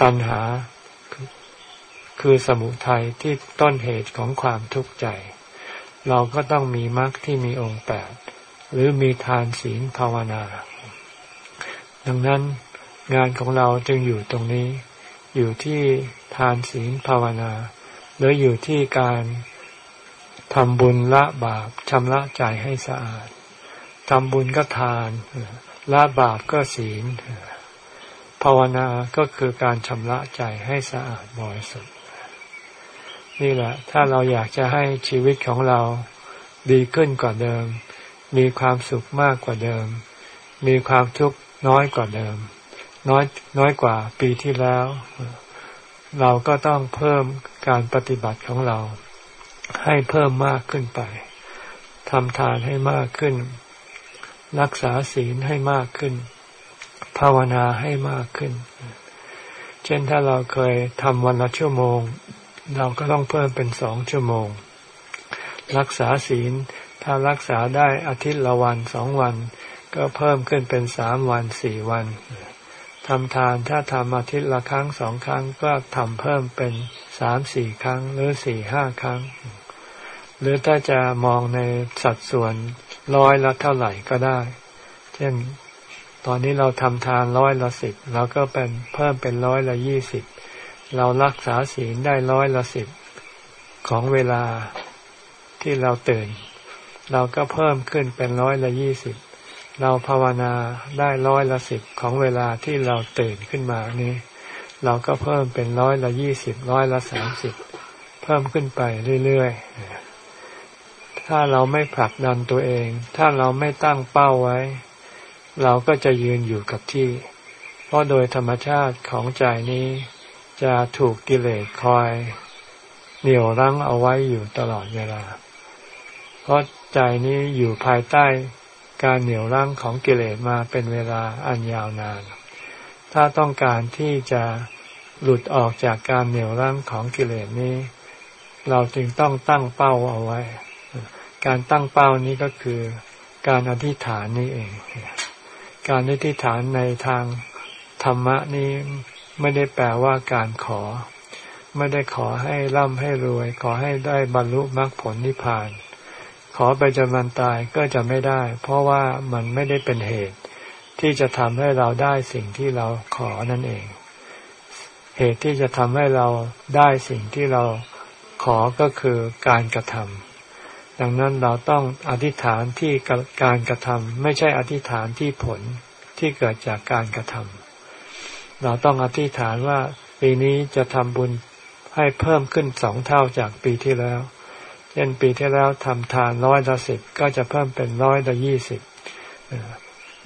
ตัณหา คือสมุทัยที่ต้นเหตุของความทุกข์ใจ เราก็ต้องมีมรรคที่มีองค์แปดหรือมีทานศีลภาวนา ดังนั้นงานของเราจึงอยู่ตรงนี้ อยู่ที่ทานศีลภาวนา หรืออยู่ที่การทำบุญละบาปชำระใจให้สะอาดทำบุญก็ทานละบาปก็ศีล ภาวนาก็คือการชำระใจให้สะอาดบริสุทธิ์นี่แหละ ถ้าเราอยากจะให้ชีวิตของเราดีขึ้นกว่าเดิม มีความสุขมากกว่าเดิม มีความทุกข์ น้อยกว่าเดิม น้อยน้อยกว่าปีที่แล้ว เราก็ต้องเพิ่มการปฏิบัติของเรา ให้เพิ่มมากขึ้นไปทำทานให้มากขึ้น รักษาศีลให้มากขึ้น ภาวนาให้มากขึ้น เช่นถ้าเราเคยทำวันละชั่วโมง เราก็ต้องเพิ่มเป็นสองชั่วโมง รักษาศีลถ้ารักษาได้อาทิตย์ละวันสองวัน ก็เพิ่มขึ้นเป็นสามวันสี่วันทำทานถ้าทำอาทิตย์ละครั้งสองครั้งก็ทำเพิ่มเป็นสามสี่ครั้ง หรือสี่ห้าครั้ง หรือถ้าจะมองในสัดส่วนร้อยละเท่าไหร่ก็ได้ เช่นตอนนี้เราทำทานร้อยละสิบเราก็เป็นเพิ่มเป็นร้อยละยี่สิบเรารักษาศีลได้ร้อยละสิบของเวลาที่เราตื่น เราก็เพิ่มขึ้นเป็นร้อยละยี่สิบ เราภาวนาได้ร้อยละสิบของเวลาที่เราตื่นขึ้นมานี้ เราก็เพิ่มเป็นร้อยละยี่สิบร้อยละสามสิบเพิ่มขึ้นไปเรื่อยๆ ถ้าเราไม่ผลักดันตัวเอง ถ้าเราไม่ตั้งเป้าไว้ เราก็จะยืนอยู่กับที่ เพราะโดยธรรมชาติของใจนี้ จะถูกกิเลสคอย เหนี่ยวรั้งเอาไว้อยู่ตลอดเวลา เพราะใจนี้อยู่ภายใต้ การเหนี่ยวรั้งของกิเลสมาเป็นเวลาอันยาวนาน ถ้าต้องการที่จะหลุดออกจากการเหนี่ยวรั้งของกิเลสนี้ เราจึงต้องตั้งเป้าเอาไว้ การตั้งเป้านี้ก็คือการอธิษฐานนี่เอง การอธิษฐานในทางธรรมะนี้ไม่ได้แปลว่าการขอ ไม่ได้ขอให้ร่ำให้รวย ขอให้ได้บรรลุมรรคผลนิพพาน อไปจนวันตายก็จะไม่ได้ เพราะว่ามันไม่ได้เป็นเหตุ ที่จะทำให้เราได้สิ่งที่เราขอนั่นเอง เหตุที่จะทำให้เราได้สิ่งที่เราขอก็คือการกระทำดังนั้นเราต้องอธิษฐานที่การกระทำไม่ใช่อธิษฐานที่ผลที่เกิดจากการกระทำเราต้องอธิษฐานว่าปีนี้จะทำบุญให้เพิ่มขึ้นสองเท่าจากปีที่แล้ว เช่นปีที่แล้วทำทานร้อยละสิบก็จะเพิ่มเป็นร้อยละยี่สิบ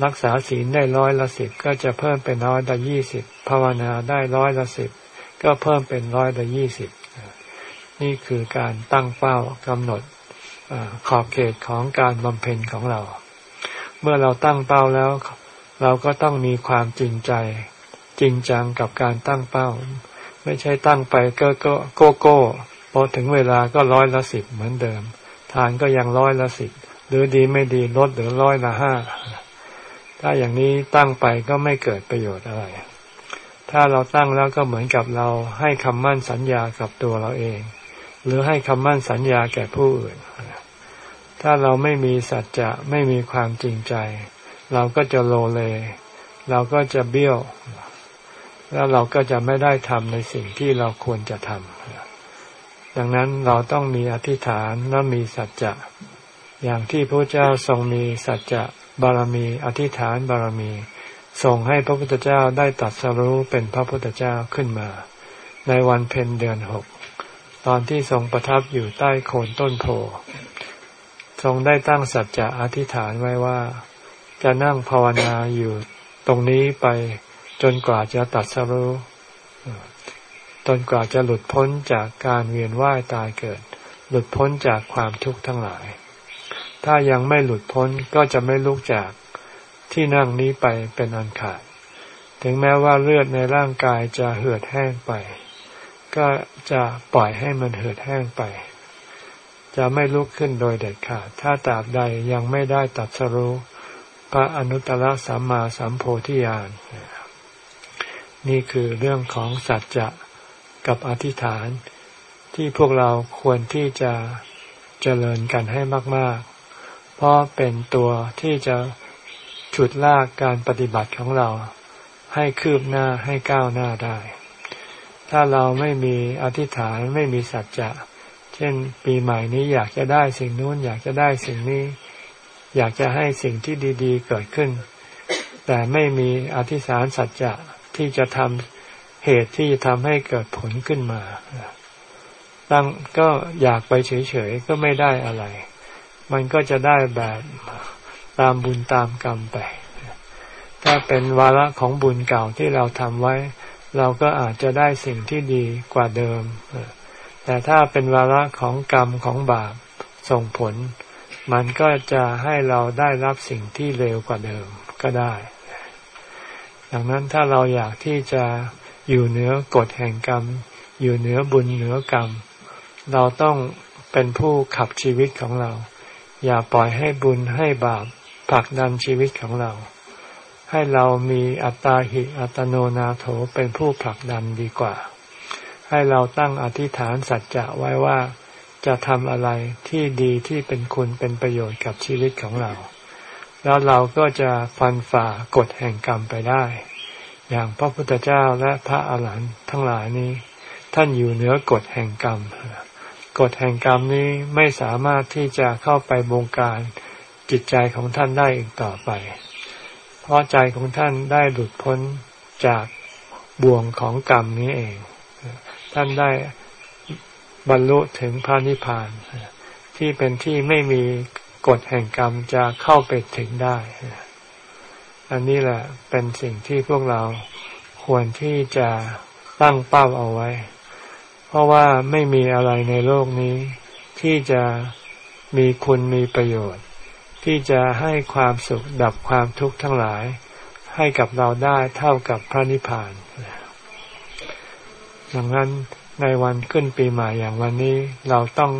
รักษาศีลได้ร้อยละสิบก็จะเพิ่มเป็นร้อยละยี่สิบภาวนาได้ร้อยละสิบก็เพิ่มเป็นร้อยละยี่สิบนี่คือการตั้งเป้ากำหนดอขอบเขตของการบำเพ็ญของเรา เมื่อเราตั้งเป้าแล้ว เราก็ต้องมีความจริงใจ จริงจังกับการตั้งเป้า ไม่ใช่ตั้งไปก็ก็โก้โก้ พอถึงเวลาก็ร้อยละสิบเหมือนเดิม ทานก็ยังร้อยละสิบหรือดีไม่ดีลดหรือร้อยละห้าถ้าอย่างนี้ตั้งไปก็ไม่เกิดประโยชน์อะไร ถ้าเราตั้งแล้วก็เหมือนกับเราให้คำมั่นสัญญากับตัวเราเอง หรือให้คำมั่นสัญญาแก่ผู้อื่น ถ้าเราไม่มีสัจจะไม่มีความจริงใจ เราก็จะโลเล เราก็จะเบี้ยว แล้วเราก็จะไม่ได้ทำในสิ่งที่เราควรจะทำ ดังนั้นเราต้องมีอธิษฐานและมีสัจจะ อย่างที่พระเจ้าทรงมีสัจจะบารมี อธิษฐานบารมี ส่งให้พระพุทธเจ้าได้ตัดสรู้เป็นพระพุทธเจ้าขึ้นมา ในวันเพ็ญเดือนหก ตอนที่ทรงประทับอยู่ใต้โคนต้นโพทรงได้ตั้งสัจจะอธิษฐานไว้ว่า จะนั่งภาวนาอยู่ตรงนี้ไปจนกว่าจะตัดสรู้ จนกว่าจะหลุดพ้นจากการเวียนว่ายตายเกิด หลุดพ้นจากความทุกข์ทั้งหลาย ถ้ายังไม่หลุดพ้นก็จะไม่ลุกจากที่นั่งนี้ไปเป็นอันขาด ถึงแม้ว่าเลือดในร่างกายจะเหือดแห้งไป ก็จะปล่อยให้มันเหือดแห้งไป จะไม่ลุกขึ้นโดยเด็ดขาด ถ้าตราบใดยังไม่ได้ตัดสรู้พระอนุตตรสัมมาสัมโพธิญาณนี่คือเรื่องของสัจจะ กับอธิษฐาน ที่พวกเราควรที่จะเจริญกันให้มาก ๆ เพราะเป็นตัวที่จะฉุดลากการปฏิบัติของเราให้คืบหน้าให้ก้าวหน้าได้ ถ้าเราไม่มีอธิษฐานไม่มีสัจจะ เช่น ปีใหม่นี้อยากจะได้สิ่งนู้นอยากจะได้สิ่งนี้ อยากจะให้สิ่งที่ดี ๆ เกิดขึ้น แต่ไม่มีอธิษฐานสัจจะที่จะทำ เหตุที่จะทำให้เกิดผลขึ้นมาตั้งก็อยากไปเฉยๆ ก็ไม่ได้อะไร มันก็จะได้แบบตามบุญตามกรรมไป ถ้าเป็นวาระของบุญเก่าที่เราทำไว้ เราก็อาจจะได้สิ่งที่ดีกว่าเดิม แต่ถ้าเป็นวาระของกรรมของบาปส่งผล มันก็จะให้เราได้รับสิ่งที่เร็วกว่าเดิมก็ได้ ดังนั้นถ้าเราอยากที่จะ อยู่เหนือกฎแห่งกรรม อยู่เหนือบุญเหนือกรรม เราต้องเป็นผู้ขับชีวิตของเรา อย่าปล่อยให้บุญให้บาปผลักดันชีวิตของเรา ให้เรามีอัตตาหิอัตโนนาโถเป็นผู้ผลักดันดีกว่า ให้เราตั้งอธิษฐานสัจจะไว้ว่าจะทำอะไรที่ดีที่เป็นคุณเป็นประโยชน์กับชีวิตของเรา แล้วเราก็จะฟันฝ่ากฎแห่งกรรมไปได้ อย่างพระพุทธเจ้าและพระอาหารหันต์ทั้งหลายนี้ ท่านอยู่เหนือกฎแห่งกรรมกฎแห่งกรรมนี้ไม่สามารถที่จะเข้าไปบงการจิตใจของท่านได้อีกต่อไป เพราะใจของท่านได้หลุดพ้นจากบ่วงของกรรมนี้เอง ท่านได้บรรลุถึงพระนิพพาน ที่เป็นที่ไม่มีกฎแห่งกรรมจะเข้าไปถึงได้ อันนี้แหละเป็นสิ่งที่พวกเราควรที่จะตั้งเป้าเอาไว้ เพราะว่าไม่มีอะไรในโลกนี้ ที่จะมีคุณมีประโยชน์ ที่จะให้ความสุขดับความทุกข์ทั้งหลาย ให้กับเราได้เท่ากับพระนิพพานดังนั้นในวันขึ้นปีใหม่อย่างวันนี้เราต้อง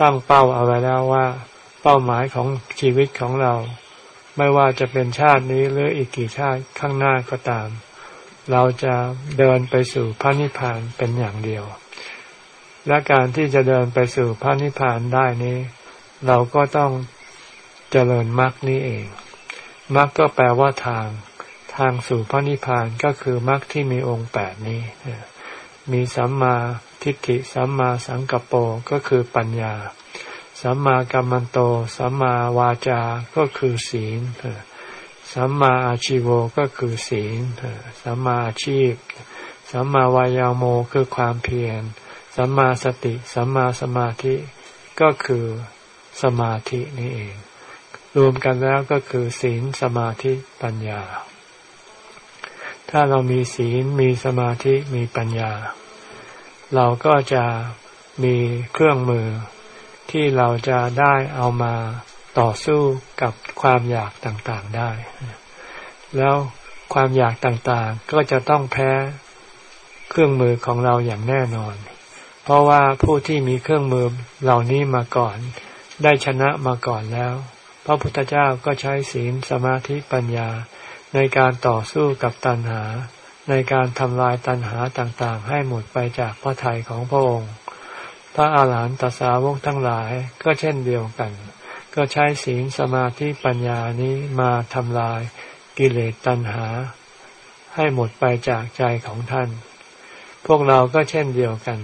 ตั้งเป้าเอาไว้แล้วว่า เป้าหมายของชีวิตของเรา ไม่ว่าจะเป็นชาตินี้หรืออีกกี่ชาติข้างหน้าก็ตาม เราจะเดินไปสู่พระนิพพานเป็นอย่างเดียว และการที่จะเดินไปสู่พระนิพพานได้นี้ เราก็ต้องเจริญมรรคนี้เองมรรคก็แปลว่าทาง ทางสู่พระนิพพานก็คือมรรคที่มีองค์แปดนี้ มีสัมมาทิฏฐิสัมมาสังกัปโปก็คือปัญญา สัมมากัมมันโต สัมมาวาจา ก็คือศีลสัมมาอาชิโวก็คือศีลสัมมาอาชีพ สัมมาวายาโมคือความเพียร สัมมาสติ สัมมาสมาธิ ก็คือสมาธินี่เอง รวมกันแล้วก็คือศีลสมาธิปัญญา ถ้าเรามีศีลมีสมาธิมีปัญญา เราก็จะมีเครื่องมือ ที่เราจะได้เอามาต่อสู้กับความอยากต่างๆได้ แล้วความอยากต่างๆก็จะต้องแพ้เครื่องมือของเราอย่างแน่นอน เพราะว่าผู้ที่มีเครื่องมือเหล่านี้มาก่อน ได้ชนะมาก่อนแล้ว พระพุทธเจ้าก็ใช้ศีลสมาธิปัญญาในการต่อสู้กับตัณหา ในการทำลายตัณหาต่างๆ ให้หมดไปจากพระทัยของพระองค์ พระอาหารหันตสาวกทั้งหลายก็เช่นเดียวกัน ก็ใช้ศีลสมาธิปัญญานี้มาทำลายกิเลสตัณหา ให้หมดไปจากใจของท่าน พวกเราก็เช่นเดียวกัน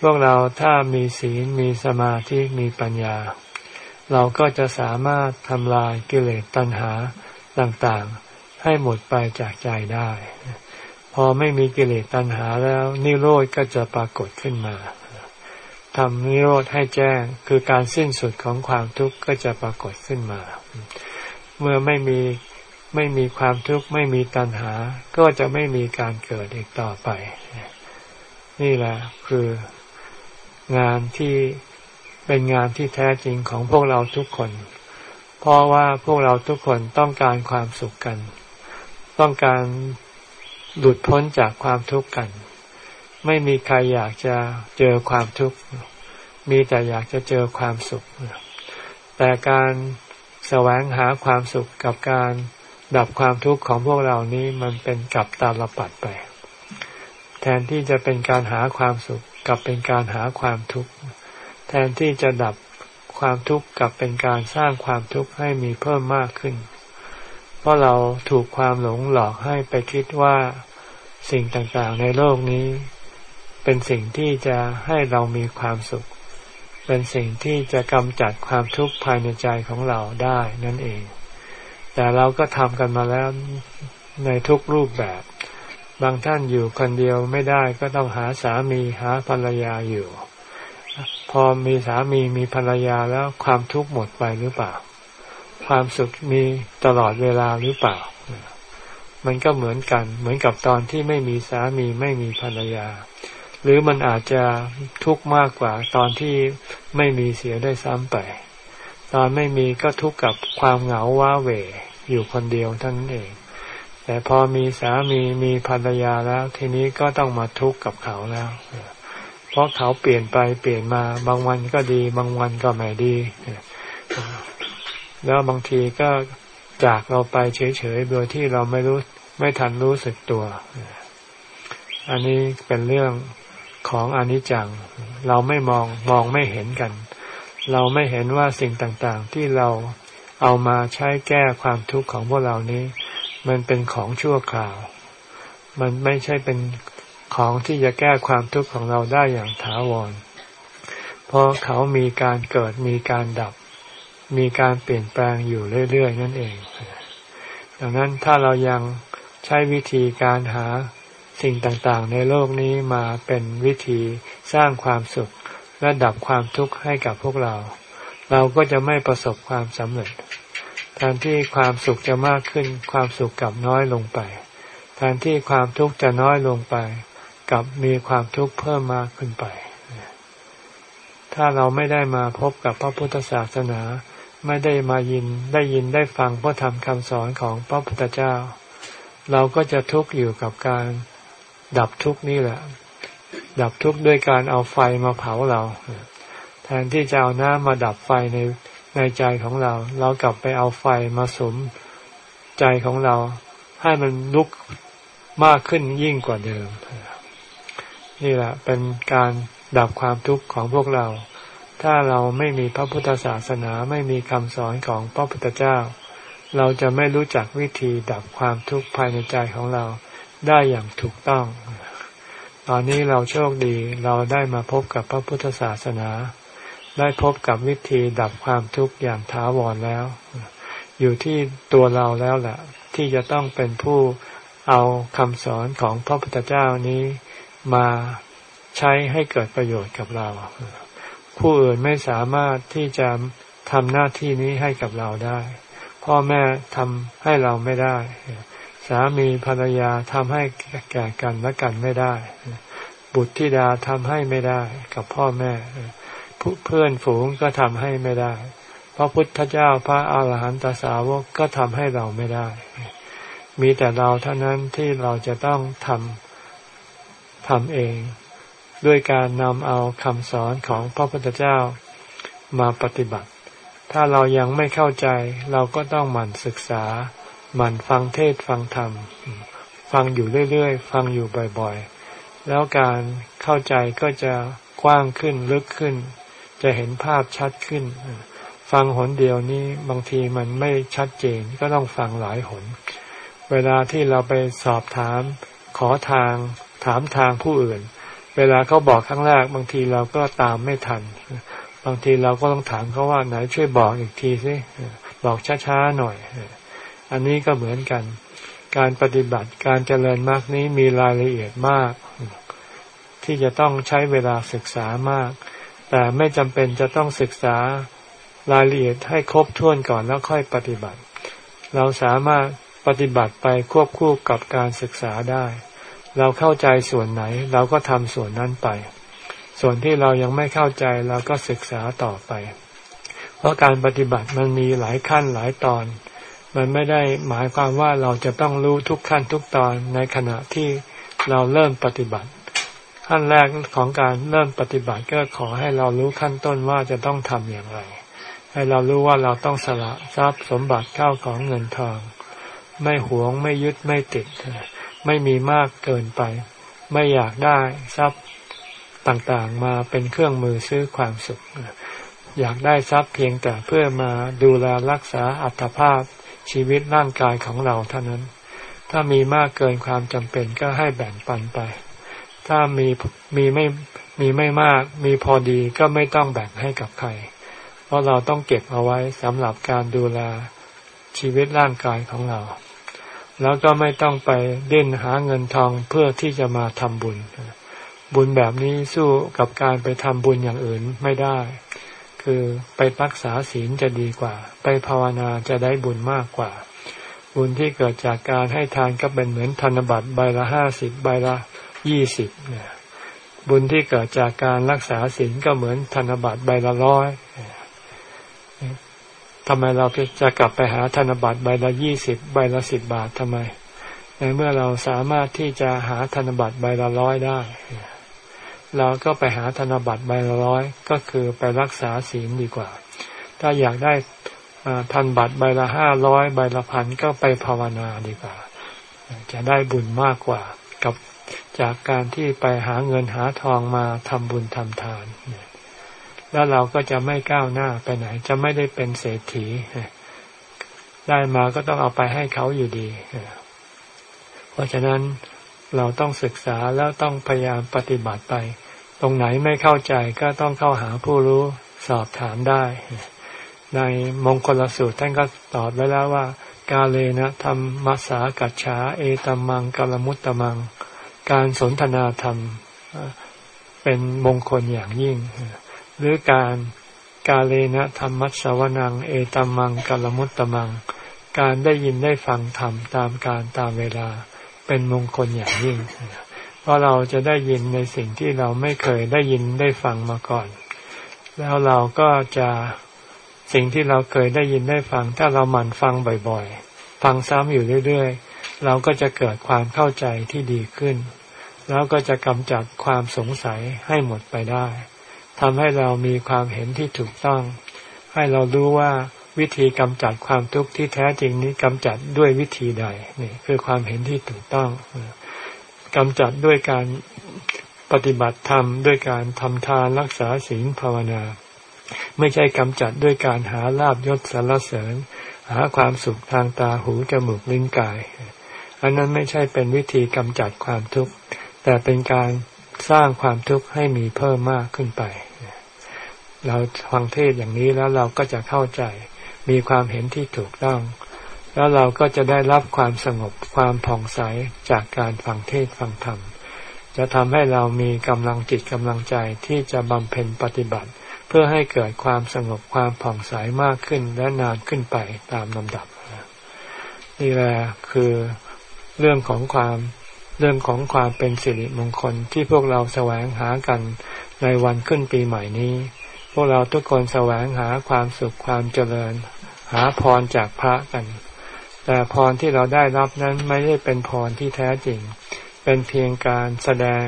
พวกเราถ้ามีศีลมีสมาธิมีปัญญา เราก็จะสามารถทำลายกิเลสตัณหาต่างๆ ให้หมดไปจากใจได้ พอไม่มีกิเลสตัณหาแล้วนิโรธก็จะปรากฏขึ้นมา ทำนิโรธให้แจ้ง คือการสิ้นสุดของความทุกข์ก็จะปรากฏขึ้นมา เมื่อไม่มีไม่มีความทุกข์ไม่มีตัณหา ก็จะไม่มีการเกิดอีกต่อไป นี่แหละคืองานที่เป็นงานที่แท้จริงของพวกเราทุกคน เพราะว่าพวกเราทุกคนต้องการความสุขกัน ต้องการหลุดพ้นจากความทุกข์กัน ไม่มีใครอยากจะเจอความทุกข์ มีแต่อยากจะเจอความสุข แต่การแสวงหาความสุขกับการดับความทุกข์ของพวกเรานี้มันเป็นกลับตาลปัดไป แทนที่จะเป็นการหาความสุขกับเป็นการหาความทุกข์ แทนที่จะดับความทุกข์กับเป็นการสร้างความทุกข์ให้มีเพิ่มมากขึ้น เพราะเราถูกความหลงหลอกให้ไปคิดว่าสิ่งต่างๆในโลกนี้ เป็นสิ่งที่จะให้เรามีความสุข เป็นสิ่งที่จะกำจัดความทุกข์ภายในใจของเราได้นั่นเอง แต่เราก็ทำกันมาแล้วในทุกรูปแบบ บางท่านอยู่คนเดียวไม่ได้ก็ต้องหาสามีหาภรรยาอยู่ พอมีสามีมีภรรยาแล้วความทุกข์หมดไปหรือเปล่า ความสุขมีตลอดเวลาหรือเปล่า มันก็เหมือนกัน เหมือนกับตอนที่ไม่มีสามีไม่มีภรรยา หรือมันอาจจะทุกข์มากกว่าตอนที่ไม่มีเสียได้ซ้ำไป ตอนไม่มีก็ทุกข์กับความเหงาว้าเหวอยู่คนเดียวท่านเอง แต่พอมีสามีมีภรรยาแล้ว ทีนี้ก็ต้องมาทุกข์กับเขาแล้ว เพราะเขาเปลี่ยนไปเปลี่ยนมาบางวันก็ดี บางวันก็ไม่ดี แล้วบางทีก็จากเราไปเฉยๆโดยที่เราไม่รู้ไม่ทันรู้สึกตัว อันนี้เป็นเรื่อง ของอนิจจัง เราไม่มองมองไม่เห็นกัน เราไม่เห็นว่าสิ่งต่างๆ ที่เราเอามาใช้แก้ความทุกข์ของพวกเรานี้ มันเป็นของชั่วคราว มันไม่ใช่เป็นของที่จะแก้ความทุกข์ของเราได้อย่างถาวร เพราะเขามีการเกิดมีการดับ มีการเปลี่ยนแปลงอยู่เรื่อยๆนั่นเอง ดังนั้นถ้าเรายังใช้วิธีการหา สิ่งต่างๆ ในโลกนี้มาเป็นวิธีสร้างความสุขและดับความทุกข์ให้กับพวกเรา เราก็จะไม่ประสบความสำเร็จแทนที่ความสุขจะมากขึ้น ความสุขกลับน้อยลงไปแทนที่ความทุกข์จะน้อยลงไปกลับมีความทุกข์เพิ่มมากขึ้นไป ถ้าเราไม่ได้มาพบกับพระพุทธศาสนา ไม่ได้มายินได้ยินได้ฟังพระธรรมคำสอนของพระพุทธเจ้า เราก็จะทุกข์อยู่กับการ ดับทุกนี่แหละ ดับทุกข์ด้วยการเอาไฟมาเผาเรา แทนที่จะเอาน้ำมาดับไฟในในใจของเรา เรากลับไปเอาไฟมาสมใจของเรา ให้มันลุกมากขึ้นยิ่งกว่าเดิม นี่แหละเป็นการดับความทุกข์ของพวกเรา ถ้าเราไม่มีพระพุทธศาสนาไม่มีคำสอนของพระพุทธเจ้า เราจะไม่รู้จักวิธีดับความทุกข์ภายในใจของเรา ได้อย่างถูกต้อง ตอนนี้เราโชคดีเราได้มาพบกับพระพุทธศาสนา ได้พบกับวิธีดับความทุกข์อย่างถาวรแล้ว อยู่ที่ตัวเราแล้วแหละที่จะต้องเป็นผู้เอาคำสอนของพระพุทธเจ้านี้มาใช้ให้เกิดประโยชน์กับเรา ผู้อื่นไม่สามารถที่จะทำหน้าที่นี้ให้กับเราได้ พ่อแม่ทำให้เราไม่ได้ สามีภรรยาทำให้แก่กันและกันไม่ได้ บุตรธิดาทำให้ไม่ได้กับพ่อแม่เพื่อนฝูงก็ทำให้ไม่ได้ พระพุทธเจ้าพระอาหารหันตสาวกก็ทำให้เราไม่ได้ มีแต่เราเท่านั้นที่เราจะต้องทำทำเอง ด้วยการนำเอาคำสอนของพระพุทธเจ้ามาปฏิบัติ ถ้าเรายังไม่เข้าใจเราก็ต้องหมั่นศึกษา หมั่นฟังเทศฟังธรรม ฟังอยู่เรื่อยๆ ฟังอยู่บ่อยๆ แล้วการเข้าใจก็จะกว้างขึ้นลึกขึ้น จะเห็นภาพชัดขึ้น ฟังหนเดียวนี้บางทีมันไม่ชัดเจนก็ต้องฟังหลายหน เวลาที่เราไปสอบถาม ขอทาง ถามทางผู้อื่น เวลาเขาบอกครั้งแรกบางทีเราก็ตามไม่ทัน บางทีเราก็ต้องถามเขาว่าไหนช่วยบอกอีกทีสิบอกช้าๆหน่อย อันนี้ก็เหมือนกัน การปฏิบัติการเจริญมากนี้มีรายละเอียดมาก ที่จะต้องใช้เวลาศึกษามาก แต่ไม่จำเป็นจะต้องศึกษารายละเอียดให้ครบถ้วนก่อนแล้วค่อยปฏิบัติ เราสามารถปฏิบัติไปควบคู่กับการศึกษาได้ เราเข้าใจส่วนไหน เราก็ทำส่วนนั้นไป ส่วนที่เรายังไม่เข้าใจเราก็ศึกษาต่อไป เพราะการปฏิบัติมันมีหลายขั้นหลายตอน มันไม่ได้หมายความว่าเราจะต้องรู้ทุกขั้นทุกตอนในขณะที่เราเริ่มปฏิบัติ ขั้นแรกของการเริ่มปฏิบัติก็ขอให้เรารู้ขั้นต้นว่าจะต้องทำอย่างไร ให้เรารู้ว่าเราต้องสละทรัพย์สมบัติเข้าของเงินทอง ไม่หวงไม่ยึดไม่ติด ไม่มีมากเกินไป ไม่อยากได้ทรัพย์ต่างๆมาเป็นเครื่องมือซื้อความสุข อยากได้ทรัพย์เพียงแต่เพื่อมาดูแลรักษาอัตภาพ ชีวิตร่างกายของเราเท่านั้น ถ้ามีมากเกินความจำเป็นก็ให้แบ่งปันไป ถ้ามีมีไม่มีไม่มาก มีพอดีก็ไม่ต้องแบ่งให้กับใคร เพราะเราต้องเก็บเอาไว้สำหรับการดูแลชีวิตร่างกายของเรา แล้วก็ไม่ต้องไปเด่นหาเงินทองเพื่อที่จะมาทำบุญ บุญแบบนี้สู้กับการไปทำบุญอย่างอื่นไม่ได้ คือไปรักษาศีลจะดีกว่า ไปภาวนาจะได้บุญมากกว่า บุญที่เกิดจากการให้ทานก็เป็นเหมือนธนบัตรใบละห้าสิบใบละยี่สิบเนี่ยบุญที่เกิดจากการรักษาศีลก็เหมือนธนบัตรใบละร้อยทำไมเราจะกลับไปหาธนบัตรใบละยี่สิบใบละสิบบาททำไม ในเมื่อเราสามารถที่จะหาธนบัตรใบละร้อยได้ เราก็ไปหาธนบัตรใบละร้อยก็คือไปรักษาศีลดีกว่า ถ้าอยากได้พันบัตรใบละห้าร้อยใบละพันก็ไปภาวนาดีกว่า จะได้บุญมากกว่ากับจากการที่ไปหาเงินหาทองมาทำบุญทำทาน แล้วเราก็จะไม่ก้าวหน้าไปไหน จะไม่ได้เป็นเศรษฐี ได้มาก็ต้องเอาไปให้เขาอยู่ดี เพราะฉะนั้น เราต้องศึกษาแล้วต้องพยายามปฏิบัติไป ตรงไหนไม่เข้าใจก็ต้องเข้าหาผู้รู้สอบถามได้ ในมงคลสูตรท่านก็ตอบไว้แล้วว่า กาเลนะธรรมมัสสากัจฉาเอตัมมังกลมุตตมัง การสนทนาธรรมเป็นมงคลอย่างยิ่ง หรือการกาเลนะธรรมัสวนัง เอตัมมังกัลมุตตมัง การได้ยินได้ฟังธรรมตามการตามเวลา เป็นมงคลอย่างยิ่ง เพราะเราจะได้ยินในสิ่งที่เราไม่เคยได้ยินได้ฟังมาก่อน แล้วเราก็จะสิ่งที่เราเคยได้ยินได้ฟัง ถ้าเราหมั่นฟังบ่อยๆ ฟังซ้ำอยู่เรื่อยๆ เราก็จะเกิดความเข้าใจที่ดีขึ้น แล้วก็จะกำจัดความสงสัยให้หมดไปได้ทำให้เรามีความเห็นที่ถูกต้อง ให้เรารู้ว่า วิธีกำจัดความทุกข์ที่แท้จริงนี้กำจัดด้วยวิธีใดนี่คือความเห็นที่ถูกต้องกำจัดด้วยการปฏิบัติธรรมด้วยการทำทานรักษาศีลภาวนา ไม่ใช่กำจัดด้วยการหาลาบยศสรรเสริญ หาความสุขทางตาหูจมูกลิ้นกาย อันนั้นไม่ใช่เป็นวิธีกำจัดความทุกข์ แต่เป็นการสร้างความทุกข์ให้มีเพิ่มมากขึ้นไป เราฟังเทศอย่างนี้แล้วเราก็จะเข้าใจ มีความเห็นที่ถูกต้อง แล้วเราก็จะได้รับความสงบความผ่องใสจากการฟังเทศฟังธรรม จะทำให้เรามีกำลังจิตกำลังใจที่จะบำเพ็ญปฏิบัติ เพื่อให้เกิดความสงบความผ่องใสมากขึ้นและนานขึ้นไปตามลำดับ นี่แหละคือเรื่องของความเรื่องของความเป็นสิริมงคลที่พวกเราแสวงหากันในวันขึ้นปีใหม่นี้ พวกเราทุกคนแสวงหาความสุขความเจริญ หาพรจากพระกัน แต่พรที่เราได้รับนั้นไม่ได้เป็นพรที่แท้จริง เป็นเพียงการแสดง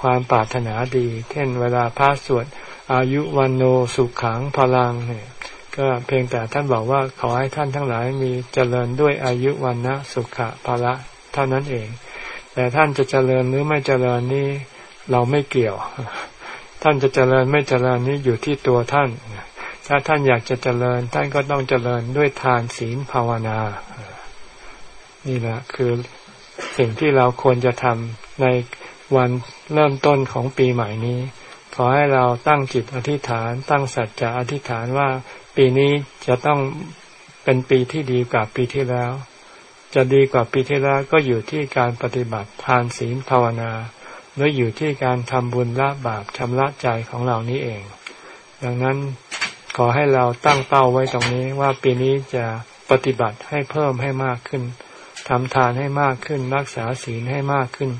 ความปรารถนาดี เช่นเวลาพระสวดอายุวันโนสุขขังพลังเนี่ยก็เพียงแต่ท่านบอกว่าขอให้ท่านทั้งหลายมีเจริญด้วยอายุวันนะสุขะภละ เท่านั้นเอง แต่ท่านจะเจริญหรือไม่เจริญนี่เราไม่เกี่ยว ท่านจะเจริญไม่เจริญนี่อยู่ที่ตัวท่าน ถ้าท่านอยากจะเจริญ ท่านก็ต้องเจริญด้วยทานศีลภาวนา นี่แหละคือสิ่งที่เราควรจะทำในวันเริ่มต้นของปีใหม่นี้ ขอให้เราตั้งจิตอธิษฐาน ตั้งสัจจะอธิษฐานว่า ปีนี้จะต้องเป็นปีที่ดีกว่าปีที่แล้ว จะดีกว่าปีที่แล้วก็อยู่ที่การปฏิบัติทานศีลภาวนา หรืออยู่ที่การทำบุญละบาปชำระใจของเรานี้เอง ดังนั้นขอให้เราตั้งเป้าไว้ตรงนี้ว่าปีนี้จะปฏิบัติให้เพิ่มให้มากขึ้นทำทานให้มากขึ้น รักษาศีลให้มากขึ้น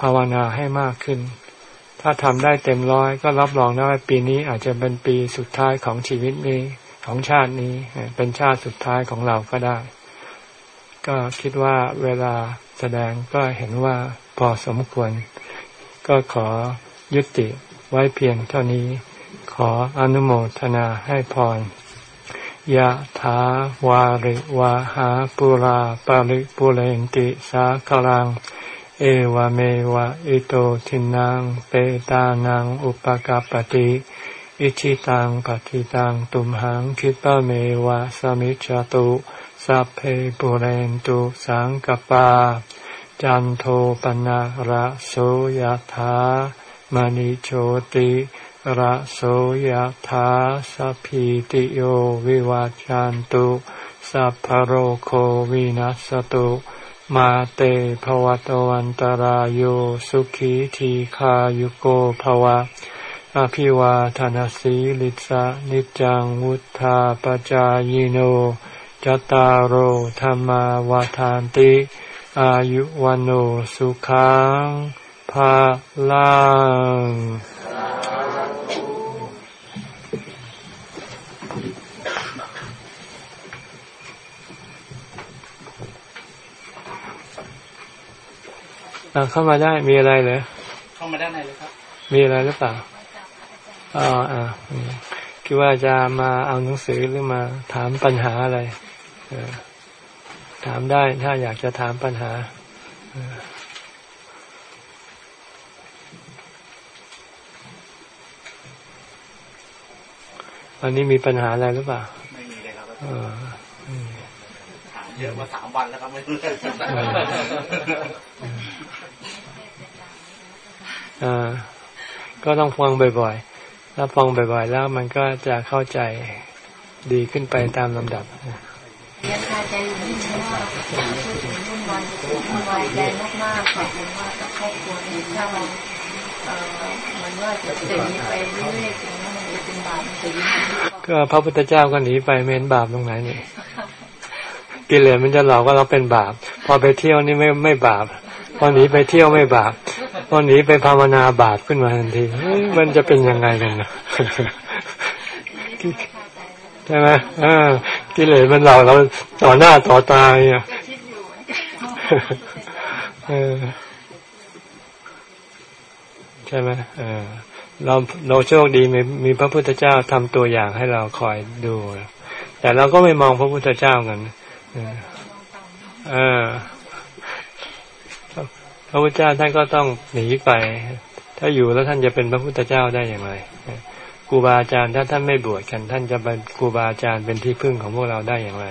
ภาวนาให้มากขึ้น ถ้าทำได้เต็มร้อยก็รับรองได้ว่าปีนี้อาจจะเป็นปีสุดท้ายของชีวิตนี้ของชาตินี้เป็นชาติสุดท้ายของเราก็ได้ ก็คิดว่าเวลาแสดงก็เห็นว่าพอสมควร ก็ขอยุติไว้เพียงเท่านี้ ขออนุโมทนาให้พรยะถาวาริวาหาปุราปาริปุเรนติสาคลัง เอวเมวะอิโตทินังเปตานังอุปกาปติอิชิตังปฏิตังตุมหังคิปะเมวะสมิจจตุสัพเพปุเรนตุสังกปา จันโทปนะระโสยธามณิโชติระโสยธาสัพพิติโยวิวาจันตุสัพพโรโควินัสตุมาเตภวตวันตารโยสุขีทีขายุโกภวะ อภิวาทานสีลิสะนิจังวุธาปจายโนจตารโธรรมวาทานติ อายุวันโอสุขังภาลังเข้ามาได้มีอะไรเหรอเข้ามาได้ไหนเลยครับ มีอะไรหรือเปล่าอ๋ออ่าคิดว่าจะมาเอาหนังสือหรือมาถามปัญหาอะไร ถามได้ถ้าอยากจะถามปัญหาวันนี้มีปัญหาอะไรหรือเปล่า ไม่มีเลยครับถามเยอะมาสามวันแล้วครับไม่รู้อ่าก็ต้องฟังบ่อยๆถ้าฟังบ่อยๆ แล้วมันก็จะเข้าใจดีขึ้นไปตามลำดับ ยังคาใจอยู่นิดนึงว่ารุ่นวันรุ่นวายใจมากๆขอบคุณว่ากับครอบครัวนี้ถ้าเราเอ่อมันว่าจะเป็นไปเรื่อยๆถึงมันจะเป็นบาปมันจะยิ่งก็พระพุทธเจ้าก็หนีไปเมนบาปตรงไหนนี่กิเลสมันจะหลอกว่าเราเป็นบาป พอไปเที่ยวนี่ไม่ไม่บาป พอหนีไปเที่ยวไม่บาป พอหนีไปภาวนาบาปขึ้นมาทันทีมันจะเป็นยังไงกันนะ ใช่ไหมอ่ากิเลสมันเราเราต่อหน้าต่อตาเนี่ยใช่ไหมเออเราเราโชคดีมีมีพระพุทธเจ้าทำตัวอย่างให้เราคอยดู แต่เราก็ไม่มองพระพุทธเจ้ากันเออระพุทธเจ้าท่านก็ต้องหนีไป ถ้าอยู่แล้วท่านจะเป็นพระพุทธเจ้าได้อย่างไร ครูบาอาจารย์ถ้าท่านไม่บวชกัน ท่านจะเป็นครูบาอาจารย์เป็นที่พึ่งของพวกเราได้อย่างไร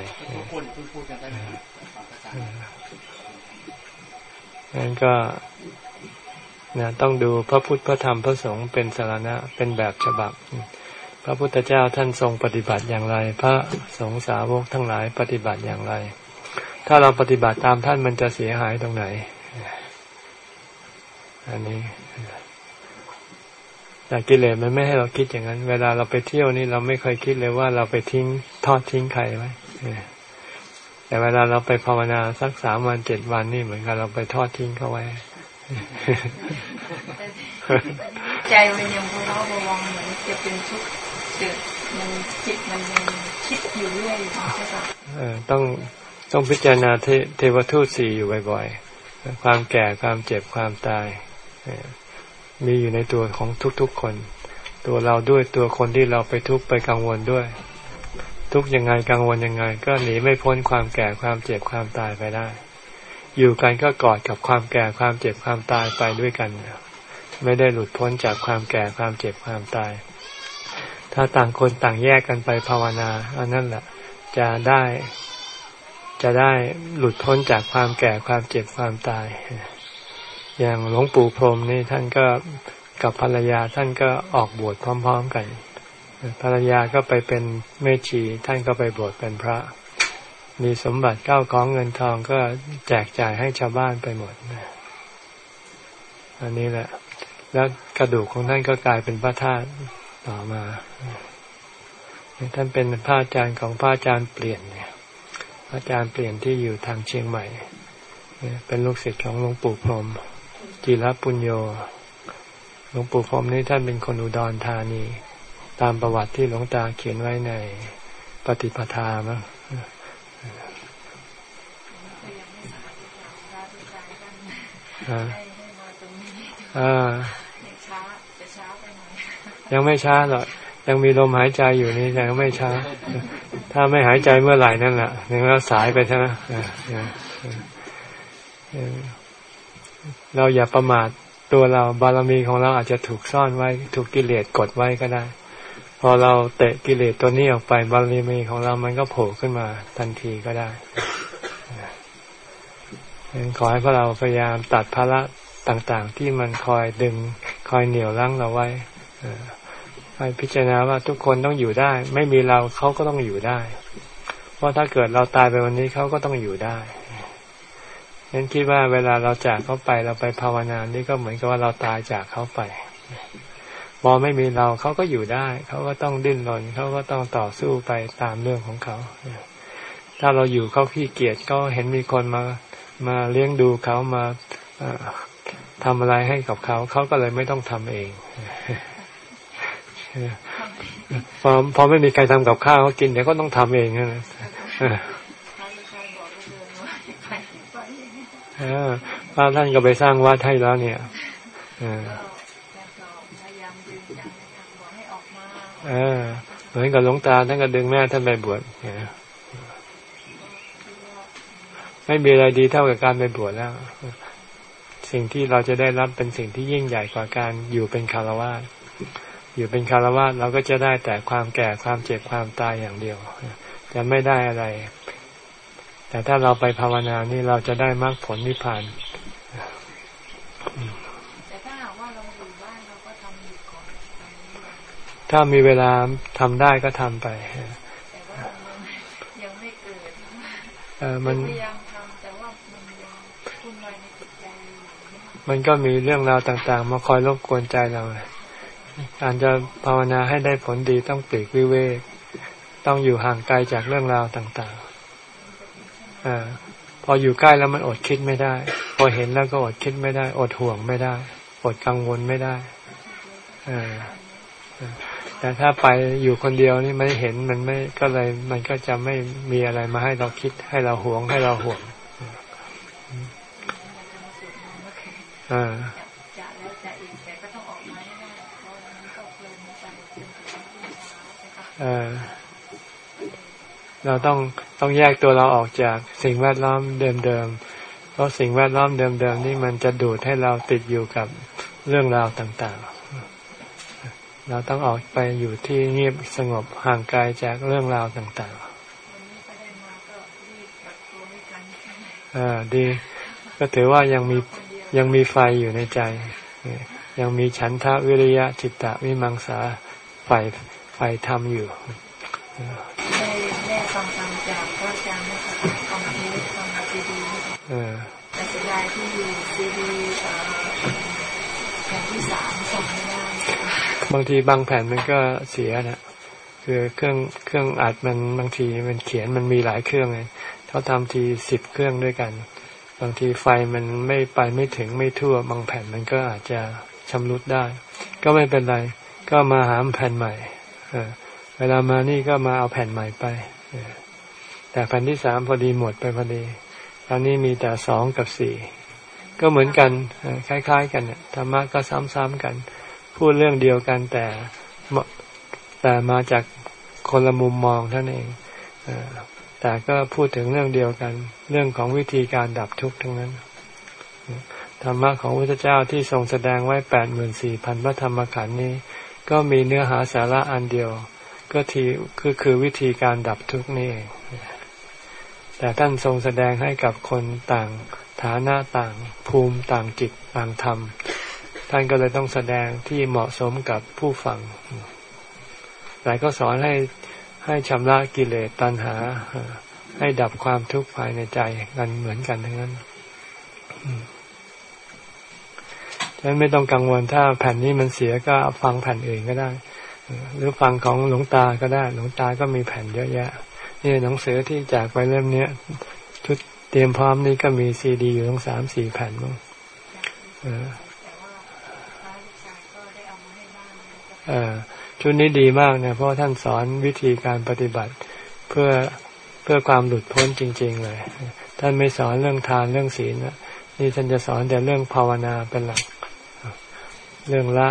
นั้นก็นะต้องดูพระพุทธพระธรรมพระสงฆ์เป็นสารณะเป็นแบบฉบับ พระพุทธเจ้าท่านทรงปฏิบัติอย่างไร พระสงฆ์สาวกทั้งหลายปฏิบัติอย่างไร ถ้าเราปฏิบัติตามท่านมันจะเสียหายตรงไหน อันนี้ แต่กิเลสมันไม่ให้เราคิดอย่างนั้น เวลาเราไปเที่ยวนี่เราไม่เคยคิดเลยว่าเราไปทิ้งทอดทิ้งใครไว้แต่เวลาเราไปภาวนาสักสามวันเจ็ดวันนี่เหมือนกับเราไปทอดทิ้งเขาไว้ใจมันยังพเราบวังเหมือนจะเป็นทุกข์เกิดมันจิตมันยังคิดอยู่เรื่อยใช่ปะต้องต้องพิจารณาเทเทวทูตสี่อยู่บ่อยๆความแก่ความเจ็บความตาย มีอยู่ในตัวของทุกๆคน ตัวเราด้วยตัวคนที่เราไปทุกข์ไปกังวลด้วย ทุกยังไงกังวลยังไง ก็หนีไม่พ้นความแก่ความเจ็บความตายไปได้ อยู่กันก็กอดกับความแก่ความเจ็บความตายไปด้วยกัน ไม่ได้หลุดพ้นจากความแก่ความเจ็บความตาย ถ้าต่างคนต่างแยกกันไปภาวนาอันนั้นแหละจะได้จะได้หลุดพ้นจากความแก่ความเจ็บความตาย อย่างหลวงปู่พรมนี่ท่านก็กับภรรยาท่านก็ออกบวชพร้อม ๆ กัน ภรรยาก็ไปเป็นเมชีท่านก็ไปบวชเป็นพระ มีสมบัติเก้าของเงินทองก็แจกจ่ายให้ชาวบ้านไปหมดอันนี้แหละ แล้วกระดูกของท่านก็กลายเป็นพระธาตุต่อมาท่านเป็นพระอาจารย์ของพระอาจารย์เปลี่ยนเนี่ยพระอาจารย์เปลี่ยนที่อยู่ทางเชียงใหม่เป็นลูกศิษย์ของหลวงปู่พรม จิรปุญโยหลวงปู่พรมนี่ท่านเป็นคนอุดรธานี ตามประวัติที่หลวงตาเขียนไว้ในปฏิปทามั้งอ่ายังไม่ช้าหรอกยังมีลมหายใจอยู่นี่ยังไม่ช้า ถ้าไม่หายใจเมื่อไหร่นั่นแหละนี่ก็สายไปใช่ไหม เราอย่าประมาทตัวเราบารมีของเราอาจจะถูกซ่อนไว้ ถูกกิเลสกดไว้ก็ได้ พอเราเตะกิเลสตัวนี้ออกไปบารมีของเรามันก็โผล่ขึ้นมาทันทีก็ได้ขอให้พวกเราพยายามตัดภาระต่างๆ ที่มันคอยดึงคอยเหนี่ยวรั้งเราไว้ให้พิจารณาว่าทุกคนต้องอยู่ได้ ไม่มีเราเขาก็ต้องอยู่ได้ เพราะถ้าเกิดเราตายไปวันนี้เขาก็ต้องอยู่ได้ ฉันคิดว่าเวลาเราจากเขาไปเราไปภาวนานี่ก็เหมือนกับว่าเราตายจากเขาไปพอไม่มีเราเขาก็อยู่ได้ เขาก็ต้องดิ้นรนเขาก็ต้องต่อสู้ไปตามเรื่องของเขาถ้าเราอยู่เขาขี้เกียจก็เห็นมีคนมามาเลี้ยงดูเขามาทำอะไรให้กับเขาเขาก็เลยไม่ต้องทำเองพอพอไม่มีใครทำกับข้าวเขากินเดี๋ยวก็ต้องทำเองนะ พระท่านก็ไปสร้างวัดให้แล้วเนี่ยเออเหมือนกับหลวงตาท่านก็ดึงแม่ท่านไปบวชไม่มีอะไรดีเท่ากับการไปบวชแล้ว สิ่งที่เราจะได้รับเป็นสิ่งที่ยิ่งใหญ่กว่าการอยู่เป็นคารวะอยู่เป็นคารวะเราก็จะได้แต่ความแก่ความเจ็บความตายอย่างเดียว จะไม่ได้อะไร แต่ถ้าเราไปภาวนานี่เราจะได้มรรคผลนิพพานแต่ถ้าหากว่าเราอยู่บ้านเราก็ทำอยู่ก่อนถ้ามีเวลาทำได้ก็ทำไปยังไม่เกิดเออมันพยายามทำแต่ว่ามันยังคุนวายในจิตใจมันก็มีเรื่องราวต่าง ๆ มาคอยรบกวนใจเราการจะภาวนาให้ได้ผลดีต้องปลีกวิเวก ต้องอยู่ห่างไกลจากเรื่องราวต่างๆ อพออยู่ใกล้แล้วมันอดคิดไม่ได้ พอเห็นแล้วก็อดคิดไม่ได้ อดห่วงไม่ได้ อดกังวลไม่ได้อแต่ถ้าไปอยู่คนเดียวนี่ไม่เห็นมันไม่ก็เลย มันก็จะไม่มีอะไรมาให้เราคิดให้เราห่วงให้เราห่วงอ่าอ่า เราต้องต้องแยกตัวเราออกจากสิ่งแวดล้อมเดิมๆ เพราะสิ่งแวดล้อมเดิมๆนี่มันจะดูดให้เราติดอยู่กับเรื่องราวต่างๆ เราต้องออกไปอยู่ที่เงียบสงบห่างไกลจากเรื่องราวต่างๆอ่าดี ก็ถือว่ายังมียังมีไฟอยู่ในใจ ยังมีฉันทะวิริยะจิตตะวิมังสาไฟไฟทำอยู่ได้ได้ฟังธรรมจากพระอาจารย์นะคะฟังทีฟังซีดี แต่เสียดายที่ซีดีแผ่นที่สามส่งไม่ได้บางทีบางแผ่นมันก็เสียนะคือเครื่องเครื่องอัดมันบางทีมันเขียนมันมีหลายเครื่องเลยเขาทำทีสิบเครื่องด้วยกัน บางทีไฟมันไม่ไปไม่ถึงไม่ทั่ว บางแผ่นมันก็อาจจะชำรุดได้ ก็ไม่เป็นไร ก็มาหาแผ่นใหม่เวลามานี่ก็มาเอาแผ่นใหม่ไปแต่แผ่นที่สามพอดีหมดไปพอดี ตอนนี้มีแต่สองกับสี่ก็เหมือนกันคล้าย ๆ กันธรรมะก็ซ้ำๆกัน พูดเรื่องเดียวกันแต่แต่มาจากคนละมุมมองท่านเองแต่ก็พูดถึงเรื่องเดียวกัน เรื่องของวิธีการดับทุกข์ทั้งนั้นธรรมะของพระเจ้าที่ทรงแสดงไว้แปดหมื่นสี่พันพระธรรมขันธ์นี้ ก็มีเนื้อหาสาระอันเดียว ก็ทีคือคือวิธีการดับทุกข์นี่เอง แต่ท่านทรงแสดงให้กับคนต่างฐานะต่างภูมิต่างจิตต่างธรรม ท่านก็เลยต้องแสดงที่เหมาะสมกับผู้ฟังแต่ก็สอนให้ให้ชำระกิเลสตัณหา ให้ดับความทุกข์ภายในใจกันเหมือนกันทั้งนั้นฉะนั้นไม่ต้องกังวลถ้าแผ่นนี้มันเสียก็ฟังแผ่นอื่นก็ได้ หรือฟังของหลวงตาก็ได้ หลวงตาก็มีแผ่นเยอะแยะ นี่หนังสือที่จากไปเล่มเนี้ยชุดเตรียมพร้อมนี่ก็มีซีดีอยู่ทั้งสามสี่แผ่นมั้งเออชุดนี้ดีมากเนี่ยเพราะท่านสอนวิธีการปฏิบัติเพื่อเพื่อความหลุดพ้นจริง ๆ เลย ท่านไม่สอนเรื่องทานเรื่องศีลนี่ท่านจะสอนแต่เรื่องภาวนาเป็นหลัก เรื่องละ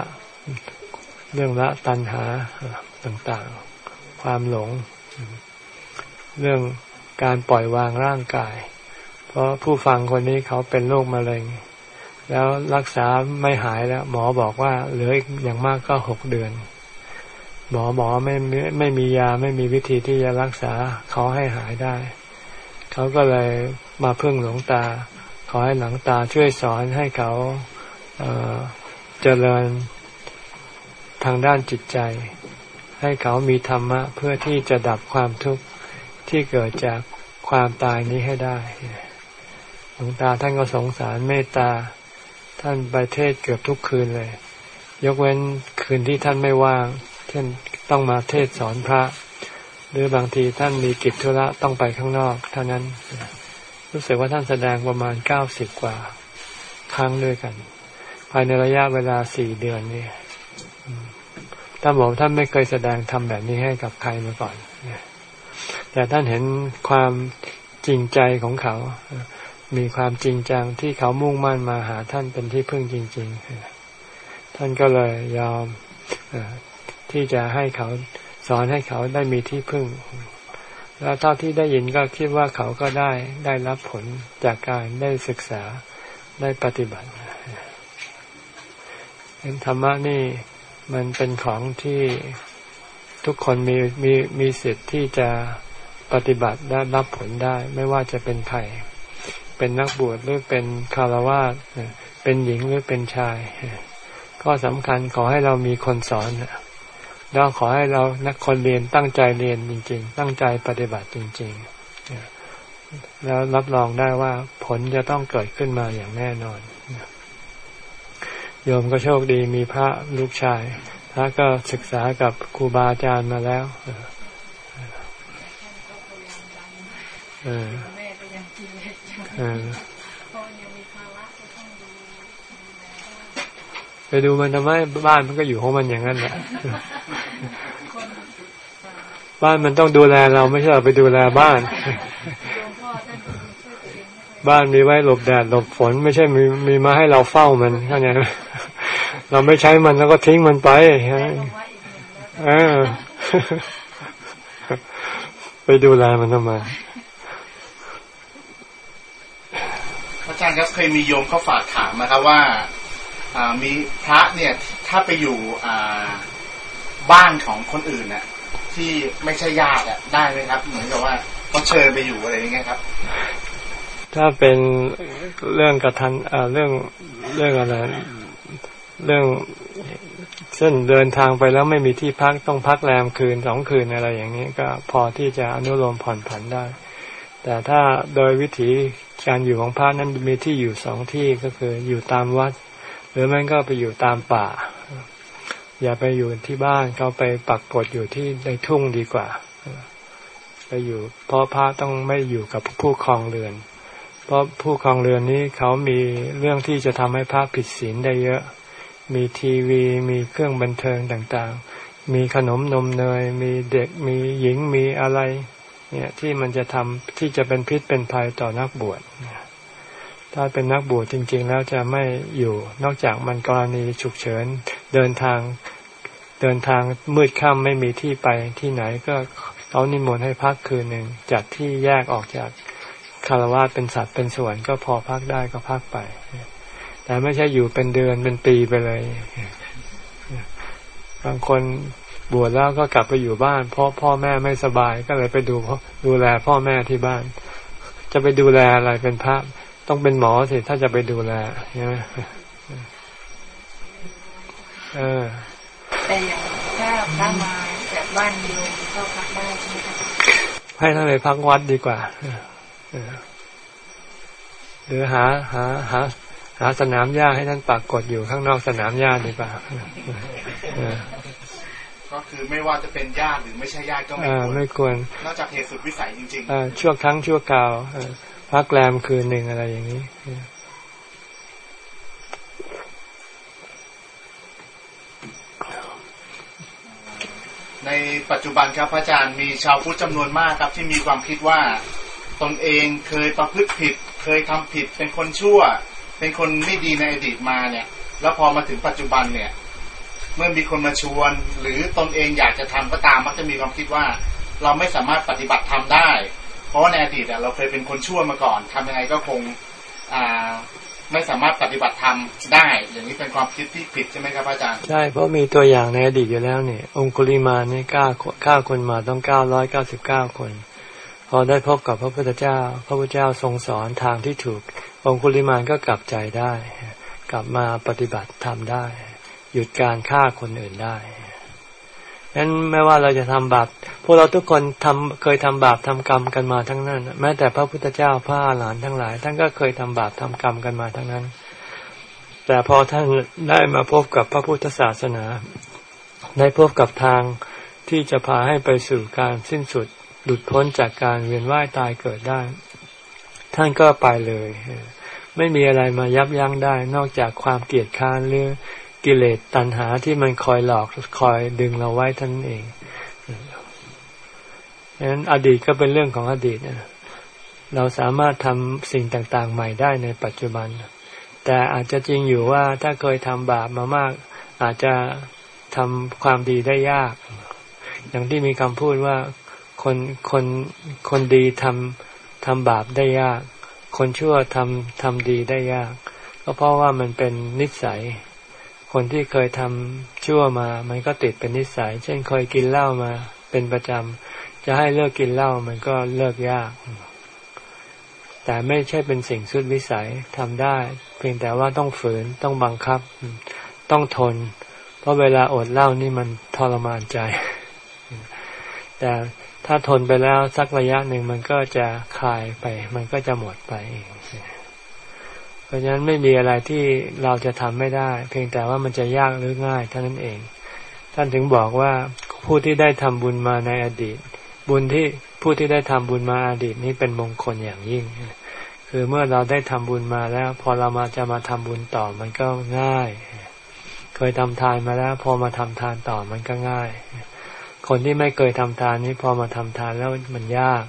เรื่องละตัณหาต่างๆ ความหลง เรื่องการปล่อยวางร่างกาย เพราะผู้ฟังคนนี้เขาเป็นโรคมะเร็ง แล้วรักษาไม่หายแล้ว หมอบอกว่าเหลืออย่างมากก็หกเดือน หมอหมอไม่ไม่มียาไม่มีวิธีที่จะรักษาเขาให้หายได้ เขาก็เลยมาพึ่งหลวงตา ขอให้หลวงตาช่วยสอนให้เขาเเจริญทางด้านจิตใจ ให้เขามีธรรมะเพื่อที่จะดับความทุกข์ ที่เกิดจากความตายนี้ให้ได้หลวงตาท่านก็สงสารเมตตา ท่านไปเทศเกือบทุกคืนเลย ยกเว้นคืนที่ท่านไม่ว่างเช่นต้องมาเทศสอนพระ หรือบางทีท่านมีกิจธุระต้องไปข้างนอก เท่านั้น รู้สึกว่าท่านแสดงประมาณเก้าสิบกว่า ครั้งด้วยกัน ภายในระยะเวลาสี่เดือนนี่ท่านบอกท่านไม่เคยแสดงทำแบบนี้ให้กับใครมาก่อน แต่ท่านเห็นความจริงใจของเขา มีความจริงจังที่เขามุ่งมั่นมาหาท่านเป็นที่พึ่งจริง ๆ ท่านก็เลยยอมที่จะให้เขาสอนให้เขาได้มีที่พึ่ง แล้วเท่าที่ได้ยินก็คิดว่าเขาก็ได้ได้รับผลจากการได้ศึกษาได้ปฏิบัติเห็นธรรมะนี่มันเป็นของที่ทุกคนมีมีมีสิทธิ์ที่จะ ปฏิบัติได้รับผลได้ไม่ว่าจะเป็นใครเป็นนักบวชหรือเป็นคารวะเป็นหญิงหรือเป็นชาย ก็สำคัญขอให้เรามีคนสอนแล้วขอให้เรานักคนเรียนตั้งใจเรียนจริง ๆ ตั้งใจปฏิบัติจริง ๆ แล้วรับรองได้ว่าผลจะต้องเกิดขึ้นมาอย่างแน่นอนโยมก็โชคดีมีพระลูกชายพระก็ศึกษากับครูบาอาจารย์มาแล้ว เออเออไปดูมันทำไมบ้านมันก็อยู่ของมันอย่างนั้นแหละบ้านมันต้องดูแลเราไม่ใช่เราไปดูแลบ้าน บ้านมีไว้หลบแดดหลบฝน ไม่ใช่มีมีมาให้เราเฝ้ามันเข้าใจไหมเราไม่ใช้มันแล้วก็ทิ้งมันไปเออ ไปดูแลมันทำไม อา จารย์ครับเคยมีโยมเขาฝากถามนะครับว่ามีพระเนี่ยถ้าไปอยู่บ้านของคนอื่นน่ะ ที่ไม่ใช่ญาติได้ไหมครับ เหมือนกับว่าเขาเชิญไปอยู่อะไรอย่างเงี้ยครับ ถ้าเป็นเรื่องกระทันเรื่องเรื่องอะไรเรื่องเส้นเดินทางไปแล้วไม่มีที่พักต้องพักแรมคืนสองคืนอะไรอย่างนี้ก็พอที่จะอนุโลมผ่อนผันได้ แต่ถ้าโดยวิถี การอยู่ของพระนั้นมีที่อยู่สองที่ก็คืออยู่ตามวัด หรือมันก็ไปอยู่ตามป่า อย่าไปอยู่ที่บ้านเขาไปปักกดอยู่ที่ในทุ่งดีกว่า ไปอยู่ เพราะพระต้องไม่อยู่กับผู้ครองเรือน เพราะผู้ครองเรือนนี้เขามีเรื่องที่จะทำให้พระผิดศีลได้เยอะ มีทีวีมีเครื่องบันเทิงต่างๆ มีขนมนมเนย มีเด็กมีหญิงมีอะไร เนี่ยที่มันจะทำที่จะเป็นพิษเป็นภัยต่อนักบวชถ้าเป็นนักบวชจริง ๆ แล้วจะไม่อยู่ นอกจากมันกรณีฉุกเฉินเดินทางเดินทางมืดค่ำไม่มีที่ไปที่ไหนก็เขานิมนต์ให้พักคืนหนึ่งจัดที่แยกออกจากคารวะเป็นสัตว์เป็นส่วนก็พอพักได้ก็พักไป แต่ไม่ใช่อยู่เป็นเดือนเป็นปีไปเลย บางคน บวชแล้วก็กลับไปอยู่บ้านเพราะพ่อแม่ไม่สบายก็เลยไปดูดูแลพ่อแม่ที่บ้าน จะไปดูแลอะไรเป็นพระต้องเป็นหมอสิถ้าจะไปดูแลใช่ไหมเออแต่อย่างถ้าถ้ามาจากบ้านโยมก็พักได้ใช่ไหมคะให้ท่านไปพักวัดดีกว่าเออหรือหาหาหาหาสนามหญ้าให้ท่านปรากฏอยู่ข้างนอกสนามหญ้าดีกว่าเออ ก็คือไม่ว่าจะเป็นญาติหรือไม่ใช่ญาติก็ไม่เอคอวรไม่ควร นอกจากเหตุสุดวิสัยจริงเออชั่วครั้งชั่วคราวเออพักแรมคืนหนึ่งอะไรอย่างนี้เออๆในปัจจุบันครับพระอาจารย์มีชาวพุทธจำนวนมากครับ ที่มีความคิดว่าตนเองเคยประพฤติผิด เคยทำผิด เป็นคนชั่ว เป็นคนไม่ดีในอดีตมาเนี่ย แล้วพอมาถึงปัจจุบันเนี่ย เมื่อมีคนมาชวน หรือตนเองอยากจะทำก็ตามมักจะมีความคิดว่า เราไม่สามารถปฏิบัติทำได้ เพราะว่าในอดีตเราเคยเป็นคนชั่วมาก่อนทำยังไงก็คงอ่าไม่สามารถปฏิบัติธรรมได้ อย่างนี้เป็นความคิดที่ผิดใช่ไหมครับอาจารย์ ใช่ เพราะมีตัวอย่างในอดีตอยู่แล้วเนี่ย องคุลิมานี่ก้าฆ่าคนมาต้องเก้าร้อยเก้าสิบเก้าคน พอได้พบกับพระพุทธเจ้า พระพุทธเจ้าทรงสอนทางที่ถูก องคุลิมานก็กลับใจได้ กลับมาปฏิบัติทำได้ หยุดการฆ่าคนอื่นได้นั้นไม่ว่าเราจะทำบาปพวกเราทุกคนทำเคยทำบาปทำกรรมกันมาทั้งนั้น แม้แต่พระพุทธเจ้าพระอาหานทั้งหลาย ท่านก็เคยทำบาปทำกรรมกันมาทั้งนั้น แต่พอท่านได้มาพบกับพระพุทธศาสนา ได้พบกับทางที่จะพาให้ไปสู่การสิ้นสุดหลุดพ้นจากการเวียนว่ายตายเกิดได้ ท่านก็ไปเลย ไม่มีอะไรมายับยั้งได้ นอกจากความเกลียดค้านหรือ กิเลสตัณหาที่มันคอยหลอกคอยดึงเราไว้ท่านนเองดังนั้นอดีตก็เป็นเรื่องของอดีตนะเราสามารถทำสิ่งต่างๆ ใหม่ได้ในปัจจุบัน แต่อาจจะจริงอยู่ว่าถ้าเคยทำบาปมามาก อาจจะทำความดีได้ยาก อย่างที่มีคำพูดว่าคนคนคนดีทำทำบาปได้ยาก คนชั่วทำทำดีได้ยาก ก็เพราะว่ามันเป็นนิสัย คนที่เคยทำชั่วมา มันก็ติดเป็นนิสัย เช่นเคยกินเหล้ามาเป็นประจำ จะให้เลิกกินเหล้ามันก็เลิกยาก แต่ไม่ใช่เป็นสิ่งสุดวิสัยทำได้ เพียงแต่ว่าต้องฝืนต้องบังคับ ต้องทน เพราะเวลาอดเหล้านี่มันทรมานใจ แต่ถ้าทนไปแล้วสักระยะหนึ่งมันก็จะคลายไป มันก็จะหมดไปเอง ราะฉะนั้นไม่มีอะไรที่เราจะทำไม่ได้ เพียงแต่ว่ามันจะยากหรือง่ายเท่านั้นเอง ท่านถึงบอกว่าผู้ที่ได้ทำบุญมาในอดีต บุญที่ผู้ที่ได้ทำบุญมาอดีตนี้เป็นมงคลอย่างยิ่ง คือเมื่อเราได้ทำบุญมาแล้ว พอเรามาจะมาทำบุญต่อมันก็ง่าย เคยทำทานมาแล้ว พอมาทำทานต่อมันก็ง่าย คนที่ไม่เคยทำทานนี้พอมาทำทานแล้วมันยาก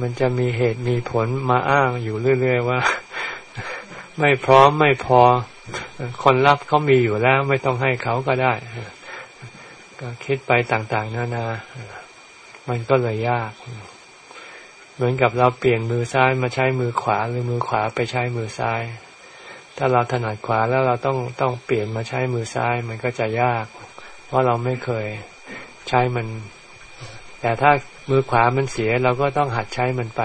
มันจะมีเหตุมีผลมาอ้างอยู่เรื่อย ๆ ว่า ไม่พร้อมไม่พอ คนรับเขามีอยู่แล้ว ไม่ต้องให้เขาก็ได้ ก็คิดไปต่างๆนานา มันก็เลยยาก เหมือนกับเราเปลี่ยนมือซ้ายมาใช้มือขวาหรือมือขวาไปใช้มือซ้าย ถ้าเราถนัดขวาแล้วเราต้องต้องเปลี่ยนมาใช้มือซ้าย มันก็จะยาก เพราะเราไม่เคยใช้มัน แต่ถ้ามือขวามันเสียเราก็ต้องหัดใช้มันไป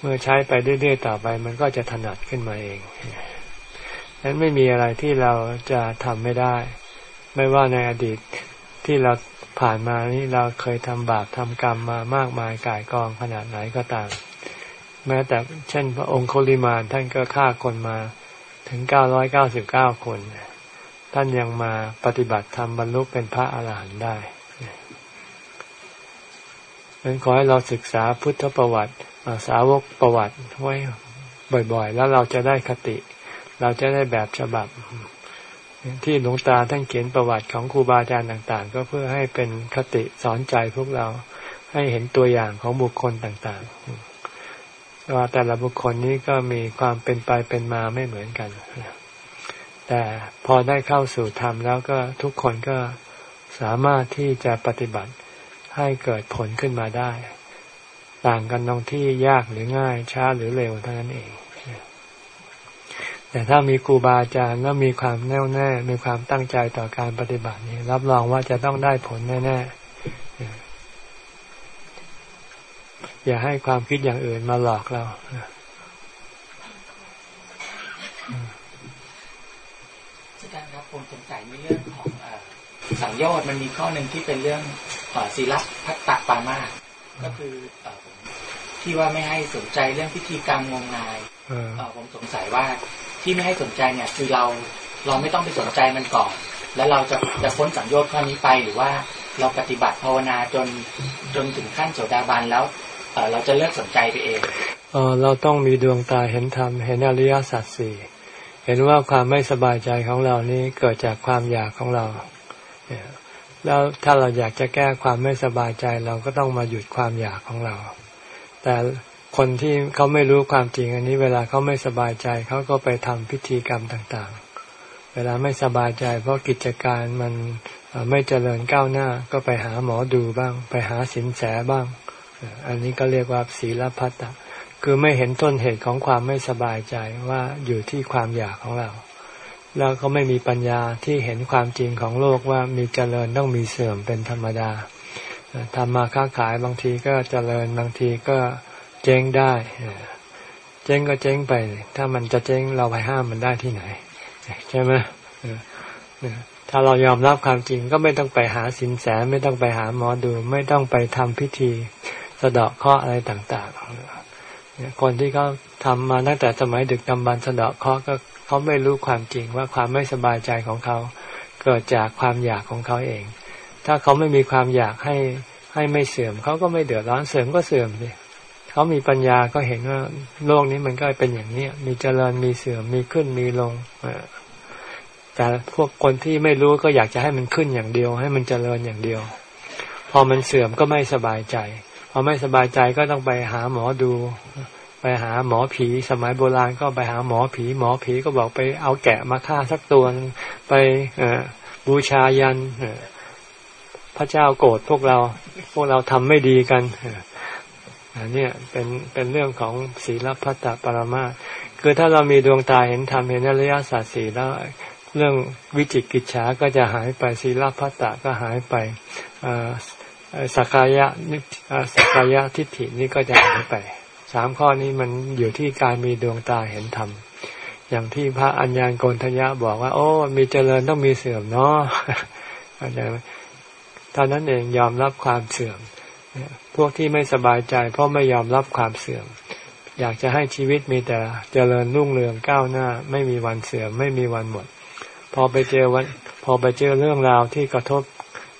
เมื่อใช้ไปเรื่อยๆต่อไป มันก็จะถนัดขึ้นมาเองนั้นไม่มีอะไรที่เราจะทำไม่ได้ ไม่ว่าในอดีตที่เราผ่านมานี่เราเคยทำบาปทำกรรมมามากมายกายกองขนาดไหนก็ตาม แม้แต่เช่นพระองค์โคลิมานท่านก็ฆ่าคนมาถึงเก้าร้อยเก้าสิบเก้าคน ท่านยังมาปฏิบัติธรรมบรรลุเป็นพระอาหารหันต์ได้ งั้นขอให้เราศึกษาพุทธประวัติสาวกประวัติไว้บ่อยๆ แล้วเราจะได้คติ เราจะได้แบบฉบับ ที่หลวงตาท่านเขียนประวัติของครูบาอาจารย์ต่าง ๆ ก็เพื่อให้เป็นคติสอนใจพวกเราให้เห็นตัวอย่างของบุคคลต่างๆว่าแต่ละบุคคลนี้ก็มีความเป็นไปเป็นมาไม่เหมือนกัน แต่พอได้เข้าสู่ธรรมแล้วก็ทุกคนก็สามารถที่จะปฏิบัติ ให้เกิดผลขึ้นมาได้ ต่างกันตรงที่ยากหรือง่าย ช้าหรือเร็วเท่านั้นเอง แต่ถ้ามีครูบาอาจารย์แล้วมีความแน่วแน่ มีความตั้งใจต่อการปฏิบัตินี้รับรองว่าจะต้องได้ผลแน่ๆอย่าให้ความคิดอย่างอื่นมาหลอกเราอาจารย์ครับผมสงสัยในเรื่องของสังโยชน์มันมีข้อหนึ่งที่เป็นเรื่อง ศีลพัตตปามาก็คือที่ว่าไม่ให้สนใจเรื่องพิธีกรรมงมงายผมสงสัยว่าที่ไม่ให้สนใจเนี่ย คือเราเราไม่ต้องไปสนใจมันก่อน แล้วเราจะจะพ้นสังโยชน์ข้อนี้ไปหรือว่าเราปฏิบัติภาวนาจนจนถึงขั้นโสดาบันแล้วเเราจะเลิกสนใจไปเองเออเราต้องมีดวงตาเห็นธรรมเห็นอริยสัจสี่เห็นว่าความไม่สบายใจของเรานี้เกิดจากความอยากของเรา แล้วถ้าเราอยากจะแก้ความไม่สบายใจเราก็ต้องมาหยุดความอยากของเรา แต่คนที่เขาไม่รู้ความจริงอันนี้ เวลาเขาไม่สบายใจเขาก็ไปทำพิธีกรรมต่างๆ เวลาไม่สบายใจ เพราะกิจการมันไม่เจริญก้าวหน้า ก็ไปหาหมอดูบ้าง ไปหาสินแสบ้าง อันนี้ก็เรียกว่าศีลพัตตะคือไม่เห็นต้นเหตุของความไม่สบายใจว่าอยู่ที่ความอยากของเรา แล้วก็ไม่มีปัญญาที่เห็นความจริงของโลกว่ามีเจริญต้องมีเสื่อมเป็นธรรมดาทำมาค้าขายบางทีก็เจริญบางทีก็เจ๊งได้เจ๊งก็เจ๊งไป ถ้ามันจะเจ๊งเราไปห้ามมันได้ที่ไหน ใช่ไหมถ้าเรายอมรับความจริงก็ไม่ต้องไปหาสินแสไม่ต้องไปหาหมอดู ไม่ต้องไปทำพิธีสะเดาะเคราะห์อะไรต่าง ๆ คนที่เขาทำมาตั้งแต่สมัยดึกดำบรรสะเดาะเคราะห์ก็ เขาไม่รู้ความจริงว่าความไม่สบายใจของเขา เกิดจากความอยากของเขาเอง ถ้าเขาไม่มีความอยากให้ให้ไม่เสื่อม เขาก็ไม่เดือดร้อนเสื่อมก็เสื่อมสิเขามีปัญญาก็เห็นว่าโลกนี้มันก็เป็นอย่างนี้มีเจริญมีเสื่อมมีขึ้นมีลงแต่พวกคนที่ไม่รู้ก็อยากจะให้มันขึ้นอย่างเดียว ให้มันเจริญอย่างเดียว พอมันเสื่อมก็ไม่สบายใจ พอไม่สบายใจก็ต้องไปหาหมอดู ไปหาหมอผีสมัยโบราณก็ไปหาหมอผี หมอผีก็บอกไปเอาแกะมาฆ่าสักตัวไปบูชายันพระเจ้าโกรธพวกเรา พวกเราทำไม่ดีกันอันนี้เป็นเป็นเรื่องของศีลพัตตปรมาคือถ้าเรามีดวงตาเห็นธรรมเห็นอริยสัจสีแล้วเรื่องวิจิกิจฉาก็จะหายไปศีลพัตตก็หายไปสักกายะสักกายะทิฏฐินี่ก็จะหายไป สามข้อนี้มันอยู่ที่การมีดวงตาเห็นธรรมอย่างที่พระอัญญาณโกนทยะบอกว่า โอ้ มีเจริญต้องมีเสื่อมเนาะเข้าใจไหมตอนนั้นเองยอมรับความเสื่อม พวกที่ไม่สบายใจ เพราะไม่ยอมรับความเสื่อม อยากจะให้ชีวิตมีแต่เจริญรุ่งเรืองก้าวหน้า ไม่มีวันเสื่อม ไม่มีวันหมด พอไปเจอวัน พอไปเจอเรื่องราวที่กระทบ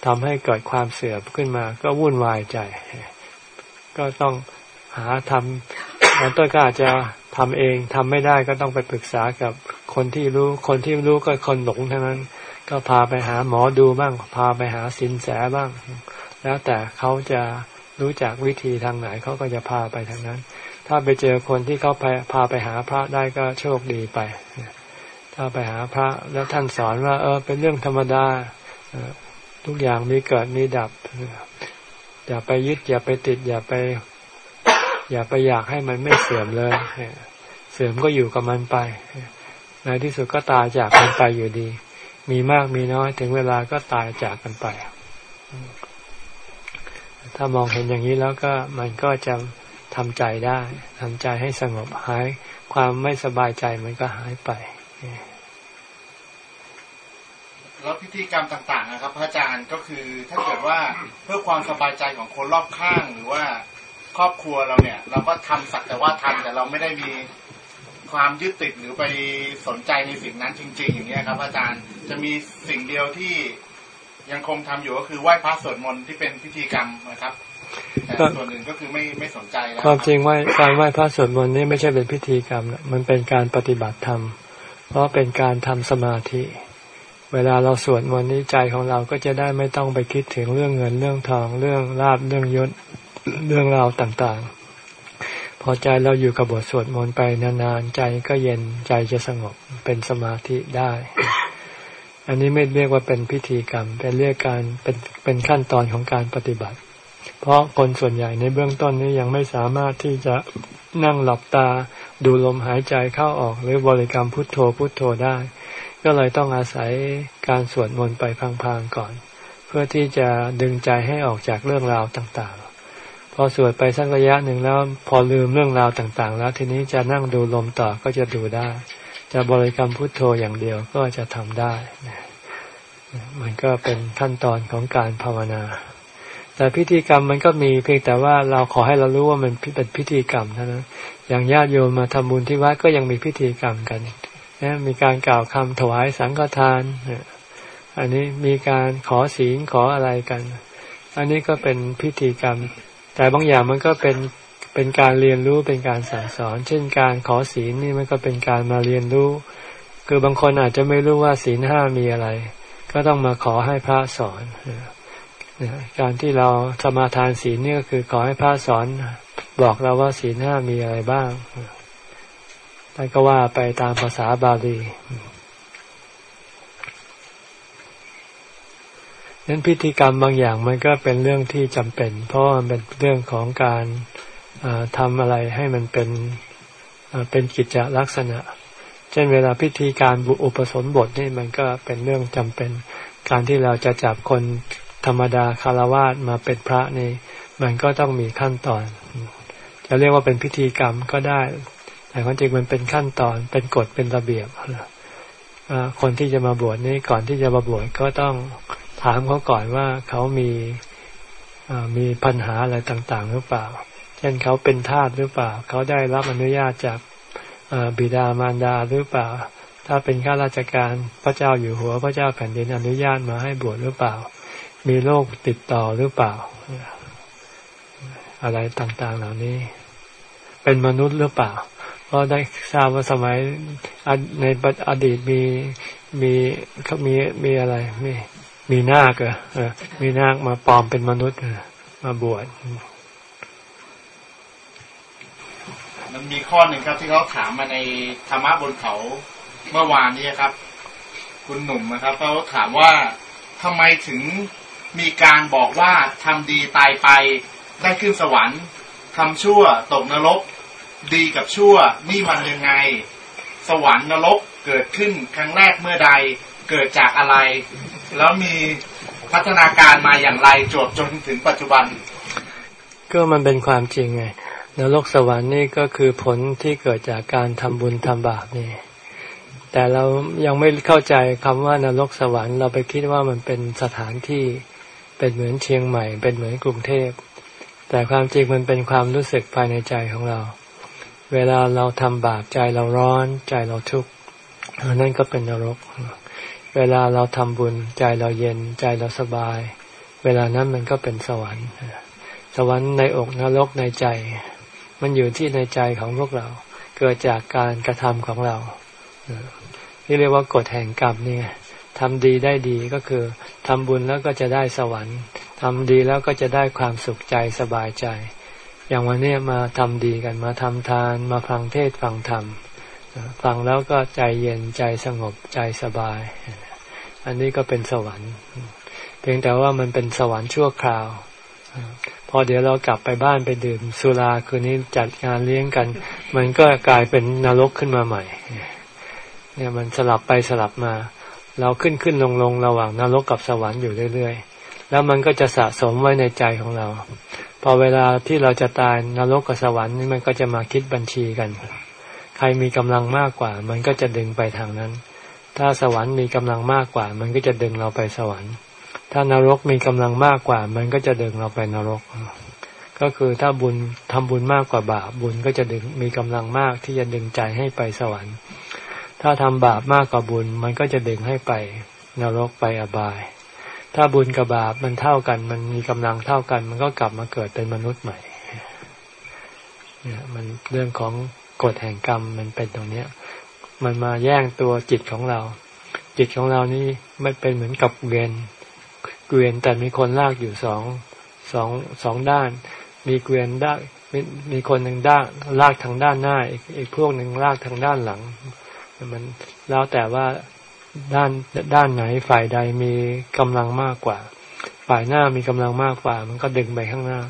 ทำให้เกิดความเสื่อมขึ้นมา ก็วุ่นวายใจ ก็ต้อง หาทำมันต้นก็อาจจะทำเองทำไม่ได้ก็ต้องไปปรึกษากับคนที่รู้คนที่รู้ก็คนหลงเท่านั้น ก็พาไปหาหมอดูบ้าง พาไปหาสินแสบ้าง แล้วแต่เขาจะรู้จักวิธีทางไหนเขาก็จะพาไปทางนั้น ถ้าไปเจอคนที่เขาพาไปหาพระได้ก็โชคดีไปถ้าไปหาพระแล้วท่านสอนว่า เออ เป็นเรื่องธรรมดาทุกอย่างมีเกิดมีดับอย่าไปยึดอย่าไปติดอย่าไป อย่าไปอยากให้มันไม่เสื่อมเลย เสื่อมก็อยู่กับมันไป ในที่สุดก็ตายจากมันไปอยู่ดี มีมากมีน้อย ถึงเวลาก็ตายจากกันไป ถ้ามองเห็นอย่างนี้แล้วก็มันก็จะทำใจได้ทำใจให้สงบหาย ความไม่สบายใจมันก็หายไปแล้วพิธีกรรมต่าง ๆ นะครับ พระอาจารย์ก็คือถ้าเกิดว่าเพื่อความสบายใจของคนรอบข้างหรือว่า ครอบครัวเราเนี่ย เราก็ทำสักแต่ว่าทำแต่เราไม่ได้มีความยึดติดหรือไปสนใจในสิ่งนั้นจริง ๆ อย่างนี้ครับ อาจารย์จะมีสิ่งเดียวที่ยังคงทำอยู่ก็คือไหว้พระสวดมนต์ที่เป็นพิธีกรรมนะครับแต่ส่วนหนึ่งก็คือไม่ไม่สนใจแล้วความจริงไหว้การไหว้พระสวดมนต์นี่ไม่ใช่เป็นพิธีกรรมมันเป็นการปฏิบัติธรรม เพราะเป็นการทำสมาธิ เวลาเราสวดมนต์นี้ใจของเราก็จะได้ไม่ต้องไปคิดถึงเรื่องเงินเรื่องทองเรื่องลาบเรื่องยศ เรื่องราวต่างๆ พอใจเราอยู่กับบทสวดมนต์ไปนานๆ ใจก็เย็นใจจะสงบเป็นสมาธิได้ อันนี้ไม่เรียกว่าเป็นพิธีกรรม เป็นเรียกการเป็นเป็นขั้นตอนของการปฏิบัติ เพราะคนส่วนใหญ่ในเบื้องต้นนี้ยังไม่สามารถที่จะนั่งหลับตา ดูลมหายใจเข้าออก หรือบริกรรมพุทโธพุทโธได้ ก็เลยต้องอาศัยการสวดมนต์ไปพังๆก่อน เพื่อที่จะดึงใจให้ออกจากเรื่องราวต่างๆ อสวดไปสักระยะหนึ่งแล้ว พอลืมเรื่องราวต่าง ๆ แล้ว ทีนี้จะนั่งดูลมต่อก็จะดูได้ จะบริกรรมพุทโธอย่างเดียวก็จะทำได้มันก็เป็นขั้นตอนของการภาวนา แต่พิธีกรรมมันก็มีเพียงแต่ว่าเราขอให้เรารู้ว่ามันเป็นพิธีกรรมเท่านั้นอย่างญาติโยมมาทำบุญที่วัดก็ยังมีพิธีกรรมกันนะมีการกล่าวคำถวายสังฆทานอันนี้มีการขอศีลขออะไรกัน อันนี้ก็เป็นพิธีกรรม แต่บางอย่างมันก็เป็นเป็นการเรียนรู้เป็นการสั่งสอน เช่นการขอศีลนี่มันก็เป็นการมาเรียนรู้ คือบางคนอาจจะไม่รู้ว่าศีลห้ามีอะไร ก็ต้องมาขอให้พระสอนการที่เราสมาทานศีลนี่ก็คือขอให้พระสอน บอกเราว่าศีลห้ามีอะไรบ้างท่ก็ว่าไปตามภาษาบาลี นั้นพิธีกรรมบางอย่างมันก็เป็นเรื่องที่จำเป็น เพราะมันเป็นเรื่องของการทำอะไรให้มันเป็นเป็นกิจลักษณะ เช่นเวลาพิธีการบุอุปสมบทนี่มันก็เป็นเรื่องจำเป็น การที่เราจะจับคนธรรมดาคารวาสมาเป็นพระนี่มันก็ต้องมีขั้นตอน จะเรียกว่าเป็นพิธีกรรมก็ได้ แต่ความจริงมันเป็นขั้นตอน เป็นกฎเป็นระเบียบคนที่จะมาบวชนี่ก่อนที่จะมาบวชก็ต้อง ถามเขาก่อนว่าเขามีมีปัญหาอะไรต่างๆ หรือเปล่า เช่นเขาเป็นทาสหรือเปล่า เขาได้รับอนุญาตจากบิดามารดาหรือเปล่า ถ้าเป็นข้าราชการพระเจ้าอยู่หัวพระเจ้าแผ่นดินอนุญาตมาให้บวชหรือเปล่า มีโรคติดต่อหรือเปล่า อะไรต่างๆเหล่านี้ เป็นมนุษย์หรือเปล่าเพราะได้ทราบว่าสมัยในอดีตมีมีเขามีมีอะไรมี มีนาคเออมีนาคมาปลอมเป็นมนุษย์มาบวชมันมีข้อหนึ่งครับ ที่เขาถามมาในธรรมะบนเขาเมื่อวานนี้ครับ คุณหนุ่มนะครับเขาถามว่าทำไมถึงมีการบอกว่าทำดีตายไปได้ขึ้นสวรรค์ทำชั่วตกนรก ดีกับชั่วนี่มันยังไง สวรรค์นรกเกิดขึ้นครั้งแรกเมื่อใด เกิดจากอะไร แล้วมีพัฒนาการมาอย่างไรจบจนถึงปัจจุบัน ก็มันเป็นความจริงไงนรกสวรรค์นี่ก็คือผลที่เกิดจากการทำบุญทำบาปนี่แต่เรายังไม่เข้าใจคำว่านรกสวรรค์เราไปคิดว่ามันเป็นสถานที่เป็นเหมือนเชียงใหม่ เป็นเหมือนกรุงเทพ แต่ความจริงมันเป็นความรู้สึกภายในใจของเรา เวลาเราทำบาปใจเราร้อนใจเราทุกข์นั่นก็เป็นนรก เวลาเราทำบุญใจเราเย็นใจเราสบาย เวลานั้นมันก็เป็นสวรรค์ สวรรค์ในอกนรกในใจ มันอยู่ที่ในใจของพวกเรา เกิดจากการกระทำของเราที่เรียกว่ากฎแห่งกรรมนี่ทำดีได้ดีก็คือทำบุญแล้วก็จะได้สวรรค์ทำดีแล้วก็จะได้ความสุขใจสบายใจ อย่างวันนี้มาทำดีกันมาทำทาน มาฟังเทศฟังธรรมฟังแล้วก็ใจเย็นใจสงบใจสบาย อันนี้ก็เป็นสวรรค์ เพียงแต่ว่ามันเป็นสวรรค์ชั่วคราวพอเดี๋ยวเรากลับไปบ้านไปดื่มสุราคืนนี้จัดงานเลี้ยงกัน มันก็กลายเป็นนรกขึ้นมาใหม่ เนี่ยมันสลับไปสลับมา เราขึ้นขึ้นลงลงระหว่างนรกกับสวรรค์อยู่เรื่อยๆ แล้วมันก็จะสะสมไว้ในใจของเรา พอเวลาที่เราจะตายนรกกับสวรรค์นี่มันก็จะมาคิดบัญชีกัน ใครมีกำลังมากกว่า มันก็จะดึงไปทางนั้น ถ้าสวรรค์มีกำลังมากกว่า มันก็จะดึงเราไปสวรรค์ ถ้านรกมีกำลังมากกว่า มันก็จะดึงเราไปนรก ก็คือถ้าบุญทำบุญมากกว่าบาปบุญก็จะดึงมีกำลังมากที่จะดึงใจให้ไปสวรรค์ ถ้าทำบาปมากกว่าบุญ มันก็จะดึงให้ไปนรกไปอบาย ถ้าบุญกับบาปมันเท่ากัน มันมีกำลังเท่ากัน มันก็กลับมาเกิดเป็นมนุษย์ใหม่เนี่ยมันเรื่องของกฎแห่งกรรมมันเป็นตรงเนี้ย มันมาแย่งตัวจิตของเรา จิตของเรานี่ไม่เป็นเหมือนกับเวียนเกวียนแต่มีคนลากอยู่สองสองสองด้าน มีเกวียนด้านมีมีคนหนึ่งด้านลากทางด้านหน้า อีกอีกพวกหนึ่งลากทางด้านหลัง มันแล้วแต่ว่าด้านด้านไหนฝ่ายใดมีกำลังมากกว่า ฝ่ายหน้ามีกำลังมากกว่า มันก็ดึงไปข้างหน้า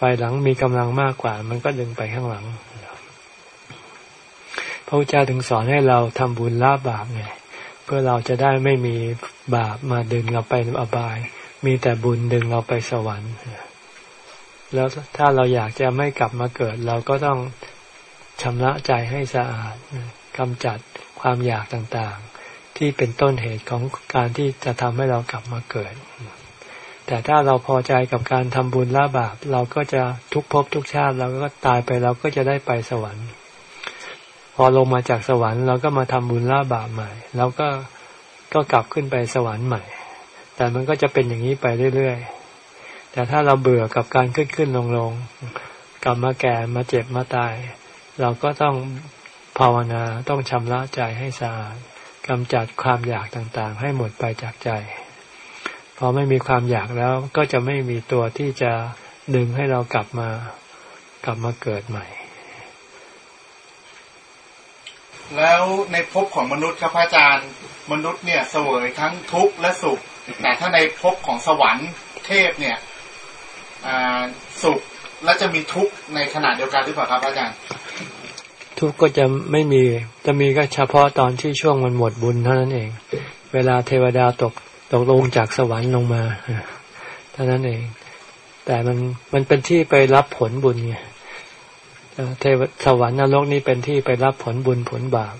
ฝ่ายหลังมีกำลังมากกว่า มันก็ดึงไปข้างหลัง ระพุทธเจ้าถึงสอนให้เราทำบุญละบาปไงเพื่อเราจะได้ไม่มีบาปมาดึงเราไปอบาย มีแต่บุญดึงเราไปสวรรค์ แล้วถ้าเราอยากจะไม่กลับมาเกิด เราก็ต้องชำระใจให้สะอาดกำจัดความอยากต่างๆ ที่เป็นต้นเหตุของการที่จะทำให้เรากลับมาเกิด แต่ถ้าเราพอใจกับการทำบุญละบาป เราก็จะทุกภพทุกชาติเราก็ตายไปเราก็จะได้ไปสวรรค์ อลงมาจากสวรรค์เราก็มาทำบุญละบาปใหม่ แล้วก็ก็กลับขึ้นไปสวรรค์ใหม่ แต่มันก็จะเป็นอย่างนี้ไปเรื่อยๆ แต่ถ้าเราเบื่อกับการขึ้นขึ้นลงลงกลับมาแก่มาเจ็บมาตาย เราก็ต้องภาวนาต้องชำระใจให้สะอาดกำจัดความอยากต่างๆ ให้หมดไปจากใจ พอไม่มีความอยากแล้วก็จะไม่มีตัวที่จะดึงให้เรากลับมากลับมาเกิดใหม่ แล้วในภพของมนุษย์ครับอาจารย์มนุษย์เนี่ยเสวยทั้งทุกข์และสุข แต่ถ้าในภพของสวรรค์เทพเนี่ยสุขและจะมีทุกข์ในขณะเดียวกันหรือเปล่าครับอาจารย์ ทุกข์ก็จะไม่มีจะมีก็เฉพาะตอนที่ช่วงมันหมดบุญเท่านั้นเอง เวลาเทวดาตกตกลงจากสวรรค์ลงมาเท่านั้นเอง แต่มันมันเป็นที่ไปรับผลบุญไง เทวสวรรค์นรกนี้เป็นที่ไปรับผลบุญผลบาป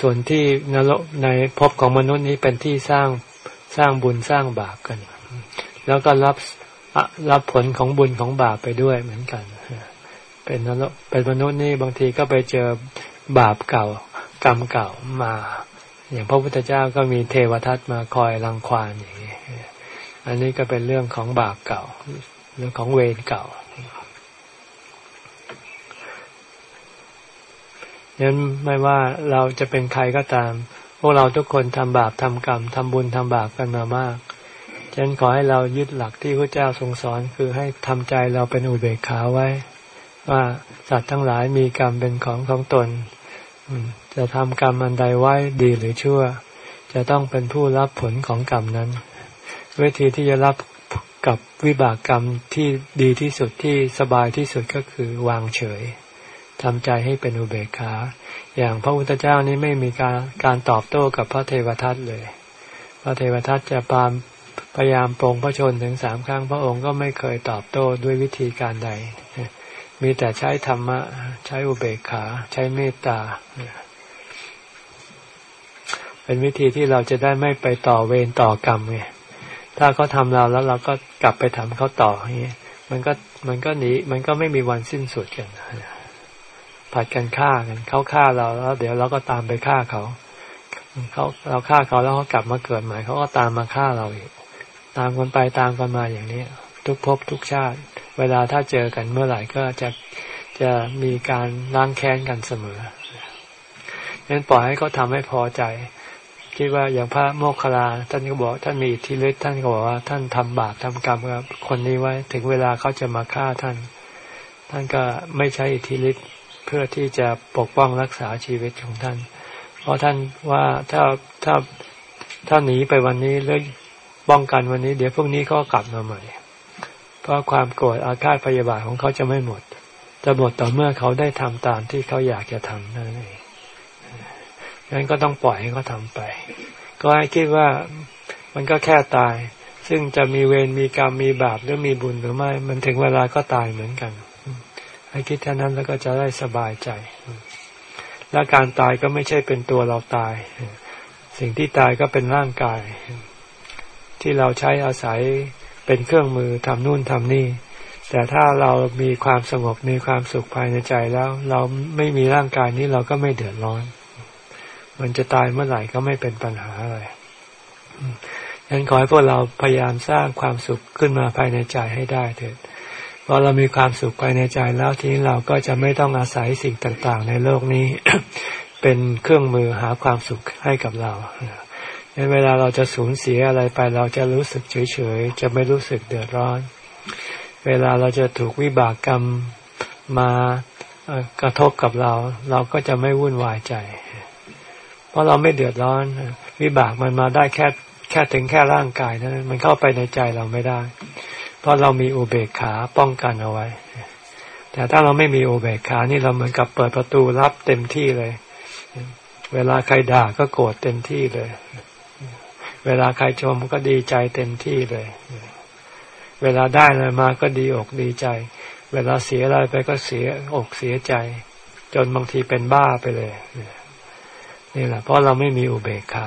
ส่วนที่นรกในภพของมนุษย์นี้เป็นที่สร้างสร้างบุญสร้างบาปกัน แล้วก็รับรับผลของบุญของบาปไปด้วยเหมือนกัน เป็นนรกเป็นมนุษย์นี่บางทีก็ไปเจอบาปเก่ากรรมเก่ามา อย่างพระพุทธเจ้าก็มีเทวทัตมาคอยรังควานอย่างนี้ อันนี้ก็เป็นเรื่องของบาปเก่า เรื่องของเวรเก่า นั้นไม่ว่าเราจะเป็นใครก็ตาม พวกเราทุกคนทำบาปทำกรรมทำบุญทำบาปกันมามากฉะนั้นขอให้เรายึดหลักที่พระเจ้าทรงสอนคือให้ทำใจเราเป็นอุเบกขาไว้ ว่าสัตว์ทั้งหลายมีกรรมเป็นของของตน จะทำกรรมอันใดไว้ดีหรือชั่ว จะต้องเป็นผู้รับผลของกรรมนั้นวิธีที่จะรับกับวิบากกรรมที่ดีที่สุดที่สบายที่สุดก็คือวางเฉย ทำใจให้เป็นอุเบกขา อย่างพระพุทธเจ้านี้ไม่มีการการตอบโต้กับพระเทวทัตเลย พระเทวทัตจะปามพยายามปรงพระชนถึงสามครั้งพระองค์ก็ไม่เคยตอบโต้ด้วยวิธีการใด มีแต่ใช้ธรรมะ ใช้อุเบกขา ใช้เมตตา เป็นวิธีที่เราจะได้ไม่ไปต่อเวรต่อกรรมไง ถ้าเขาทาเราแล้วเราก็กลับไปทำเขาต่ออย่างนี้มันก็มันก็หนีมันก็ไม่มีวันสิ้นสุดกัน ผัดกันฆ่ากันเขาฆ่าเราแล้ว เดี๋ยวเราก็ตามไปฆ่าเขาเขาเราฆ่าเขาแล้วเขากลับมาเกิดใหม่เขาก็ตามมาฆ่าเราอีก ตามกันไปตามกันมาอย่างนี้ ทุกภพทุกชาติ เวลาถ้าเจอกันเมื่อไหร่ก็จะจะมีการล้างแค้นกันเสมอฉะนั้นปล่อยให้เขาทาให้พอใจ คิดว่าอย่างพระโมคคัลลาท่านก็บอกท่านมีอิทธิฤทธิ์ท่านก็บอกว่าท่านทำบาปทำกรรมกับคนนี้ไว้ ถึงเวลาเขาจะมาฆ่าท่าน ท่านก็ไม่ใช้อิทธิฤทธิ์ พื่อที่จะปกป้องรักษาชีวิตของท่าน เพราะท่านว่าถ้าถ้าถ้าหนีไปวันนี้แล้วป้องกันวันนี้ เดี๋ยวพวกนี้ก็กลับมาใหม่ เพราะความโกรธอาฆาตพยาบาทของเขาจะไม่หมด จะหมดต่อเมื่อเขาได้ทำตามที่เขาอยากจะทำนั่นเองงั้นก็ต้องปล่อยให้เขาทาไป ก็ให้คิดว่ามันก็แค่ตาย ซึ่งจะมีเวรมีกรรมมีบาปหรือมีบุญหรือไม่ มันถึงเวลาก็ตายเหมือนกัน ให้คิดแค่นั้นแล้วก็จะได้สบายใจ และการตายก็ไม่ใช่เป็นตัวเราตาย สิ่งที่ตายก็เป็นร่างกาย ที่เราใช้อาศัยเป็นเครื่องมือทำนู่นทำนี่ แต่ถ้าเรามีความสงบมีความสุขภายในใจแล้ว เราไม่มีร่างกายนี้เราก็ไม่เดือดร้อน มันจะตายเมื่อไหร่ก็ไม่เป็นปัญหาอะไรฉะนั้นขอให้พวกเราพยายามสร้างความสุขขึ้นมาภายในใจให้ได้เถิด พอเรามีความสุขภายในใจแล้วทีนี้เราก็จะไม่ต้องอาศัยสิ่งต่างๆ ในโลกนี้ เป็นเครื่องมือหาความสุขให้กับเราเวลาเราจะสูญเสียอะไรไปเราจะรู้สึกเฉยๆ จะไม่รู้สึกเดือดร้อน เวลาเราจะถูกวิบากกรรมมากระทบกับเรา เราก็จะไม่วุ่นวายใจ เพราะเราไม่เดือดร้อน วิบากมันมาได้แค่แค่ถึงแค่ร่างกายนั้นมันเข้าไปในใจเราไม่ได้ เพราะเรามีอุเบกขาป้องกันเอาไว้ แต่ถ้าเราไม่มีอุเบกขานี่เราเหมือนกับเปิดประตูรับเต็มที่เลย เวลาใครด่าก็โกรธเต็มที่เลย เวลาใครชมก็ดีใจเต็มที่เลย เวลาได้อะไรมาก็ดีอกดีใจ เวลาเสียอะไรไปก็เสียอกเสียใจ จนบางทีเป็นบ้าไปเลยนี่แหละเพราะเราไม่มีอุเบกขา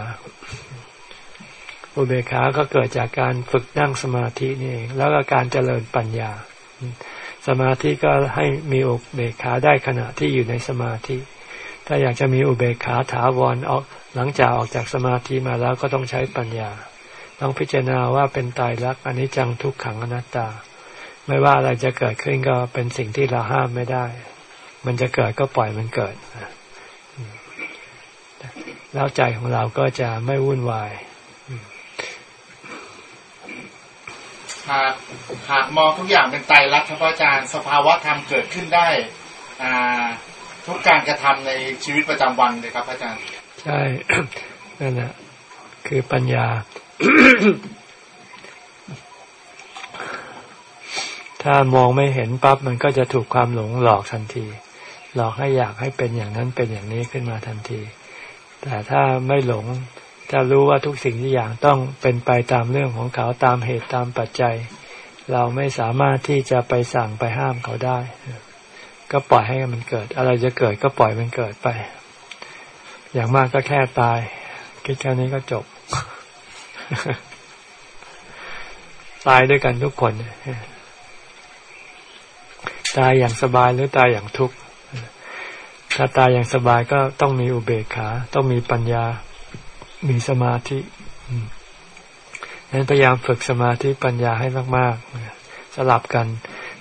อุเบกขาก็เกิดจากการฝึกนั่งสมาธินี่เองแล้วก็การเจริญปัญญา สมาธิก็ให้มีอุเบกขาได้ขณะที่อยู่ในสมาธิ ถ้าอยากจะมีอุเบกขาถาวรออกหลังจากออกจากสมาธิมาแล้วก็ต้องใช้ปัญญา ต้องพิจารณาว่าเป็นตายรักอันนี้จังทุกขังอนัตตา ไม่ว่าอะไรจะเกิดขึ้นก็เป็นสิ่งที่เราห้ามไม่ได้ มันจะเกิดก็ปล่อยมันเกิดแล้วใจของเราก็จะไม่วุ่นวาย หากหากมองทุกอย่างเป็นไตรลักษณ์ครับอาจารย์สภาวะธรรมเกิดขึ้นได้ อ่า ทุกการกระทำในชีวิตประจำวันเลยครับอาจารย์ ใช่นั่นแหละคือปัญญา ถ้ามองไม่เห็นปั๊บมันก็จะถูกความหลงหลอกทันที หลอกให้อยากให้เป็นอย่างนั้นเป็นอย่างนี้ขึ้นมาทันที แต่ถ้าไม่หลง จะรู้ว่าทุกสิ่งทุกอย่างต้องเป็นไปตามเรื่องของเขาตามเหตุตามปัจจัย เราไม่สามารถที่จะไปสั่งไปห้ามเขาได้ ก็ปล่อยให้มันเกิด อะไรจะเกิดก็ปล่อยมันเกิดไป อย่างมากก็แค่ตาย คิดแค่นี้ก็จบ ตายด้วยกันทุกคน ตายอย่างสบายหรือตายอย่างทุกข์ถ้าตายอย่างสบายก็ต้องมีอุเบกขา ต้องมีปัญญา มีสมาธินั้นพยายามฝึกสมาธิปัญญาให้มากๆ สลับกัน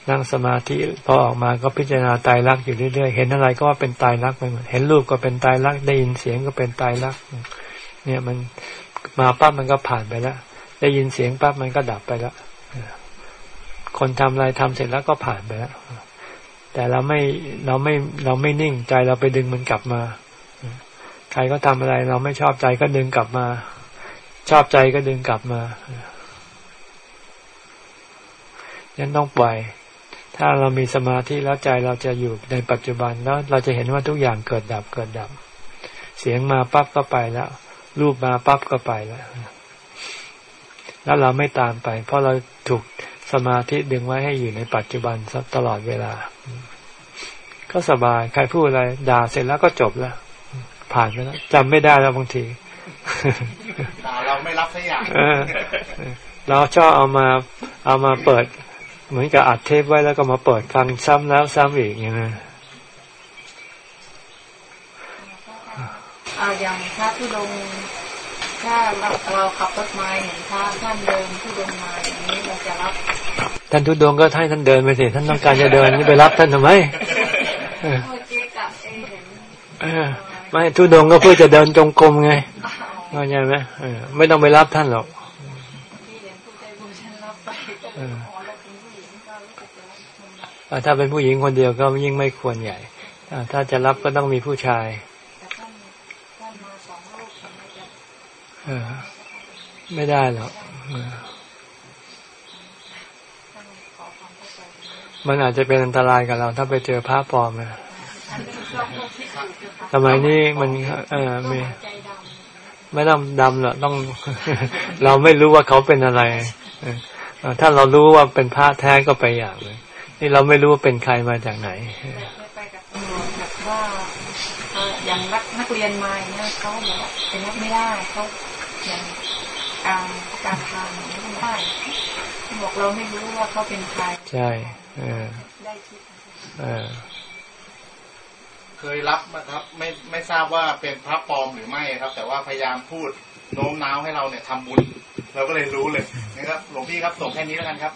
นั่งสมาธิพอออกมาก็พิจารณาตายรักอยู่เรื่อยๆ เห็นอะไรก็ว่าเป็นตายรักไปหมดเห็นรูปก็เป็นตายรักได้ยินเสียงก็เป็นตายรัก เนี่ยมันมาปั๊บมันก็ผ่านไปแล้วได้ยินเสียงปั๊บมันก็ดับไปแล้วคนทำอะไรทำเสร็จแล้วก็ผ่านไปแล้วแต่เราไม่เราไม่เราไม่นิ่งใจเราไปดึงมันกลับมา ใครก็ทำอะไร เราไม่ชอบใจก็ดึงกลับมา ชอบใจก็ดึงกลับมายันต้องปล่อย ถ้าเรามีสมาธิแล้วใจเราจะอยู่ในปัจจุบันแล้วเราจะเห็นว่าทุกอย่างเกิดดับเกิดดับ เสียงมาปั๊บก็ไปแล้ว รูปมาปั๊บก็ไปแล้ว แล้วเราไม่ตามไป เพราะเราถูกสมาธิดึงไว้ให้อยู่ในปัจจุบันตลอดเวลา ก็สบาย ใครพูดอะไร ด่าเสร็จแล้วก็จบแล้ว ผ่านไปแล้วจำไม่ได้แล้วบางทีด่าเราไม่รับสักอย่างเราชอบเอามาเอามาเปิด เหมือนกับอัดเทปไว้แล้วก็มาเปิดฟังซ้ำแล้วซ้ำอีกอย่างนี้เอาอย่างพระทุดงถ้าเราเราขับรถมาเห็นพระท่านเดินทุดงมาอย่างนี้เราจะรับท่านทุดงก็ให้ท่านเดินไปสิท่านต้องการจะเดินนี่ไปรับท่านทำไม ไม่ทุดงก็เพื่อจะเดินจงกรมไงเข้าใจไหมไม่ต้องไปรับท่านหรอกถ้าเป็นผู้หญิงคนเดียวก็ยิ่งไม่ควรใหญ่ถ้าจะรับก็ต้องมีผู้ชายไม่ได้หรอกมันอาจจะเป็นอันตรายกับเรา ถ้าไปเจอพระปลอมนะ อันนี้ก็พวกที่ถูกอยู่ค่ะสมัยนี้มันเออก็มีหัวใจดำไม่ต้องดำหรอกต้อง เราไม่รู้ว่าเขาเป็นอะไรเออเออถ้าเรารู้ว่าเป็นพระแท้ก็ไปอย่างเลยนี่เราไม่รู้ว่าเป็นใครมาจากไหนเคยไปกับตำรวจแบบว่าเอ่ออย่างนักนักเรียนมาอย่างเนี่ยเขาบอกว่าเป็นนักไม่ได้เขาอย่างการการทางไม่ได้เขาบอกเราไม่รู้ว่าเขาเป็นใครใช่เออได้คิด เออเคยรับนะครับ ไม่ไม่ทราบว่าเป็นพระปลอมหรือไม่ครับ แต่ว่าพยายามพูดโน้มน้าวให้เราเนี่ยทำบุญ เราก็เลยรู้เลยนะครับหลวงพี่ครับส่งแค่นี้แล้วกันครับ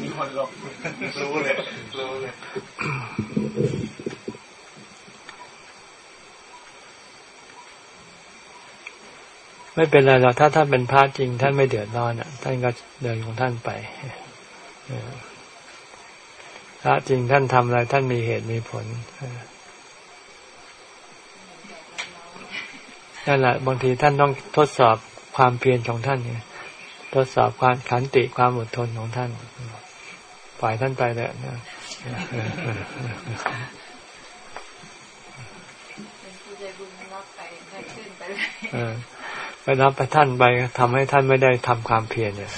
มีคนลงรู้เลยรู้เลยไม่เป็นไรหรอกถ้าท่านเป็นพระจริง ท่านไม่เดือดร้อนอะ ท่านก็เดินของท่านไปเออ พระจริงท่านทำอะไร ท่านมีเหตุมีผลเออนั่นแหละบางทีท่านต้องทดสอบความเพียรของท่านเนี่ยทดสอบความขันติความอดทนของท่านปล่อยท่านไปเลยนะเออเออเออเป็นผู้ใจบุญรับไปได้ขึ้นไปเลยเออไปรับไปท่านไปทำให้ท่านไม่ได้ทำความเพียรเนี่ย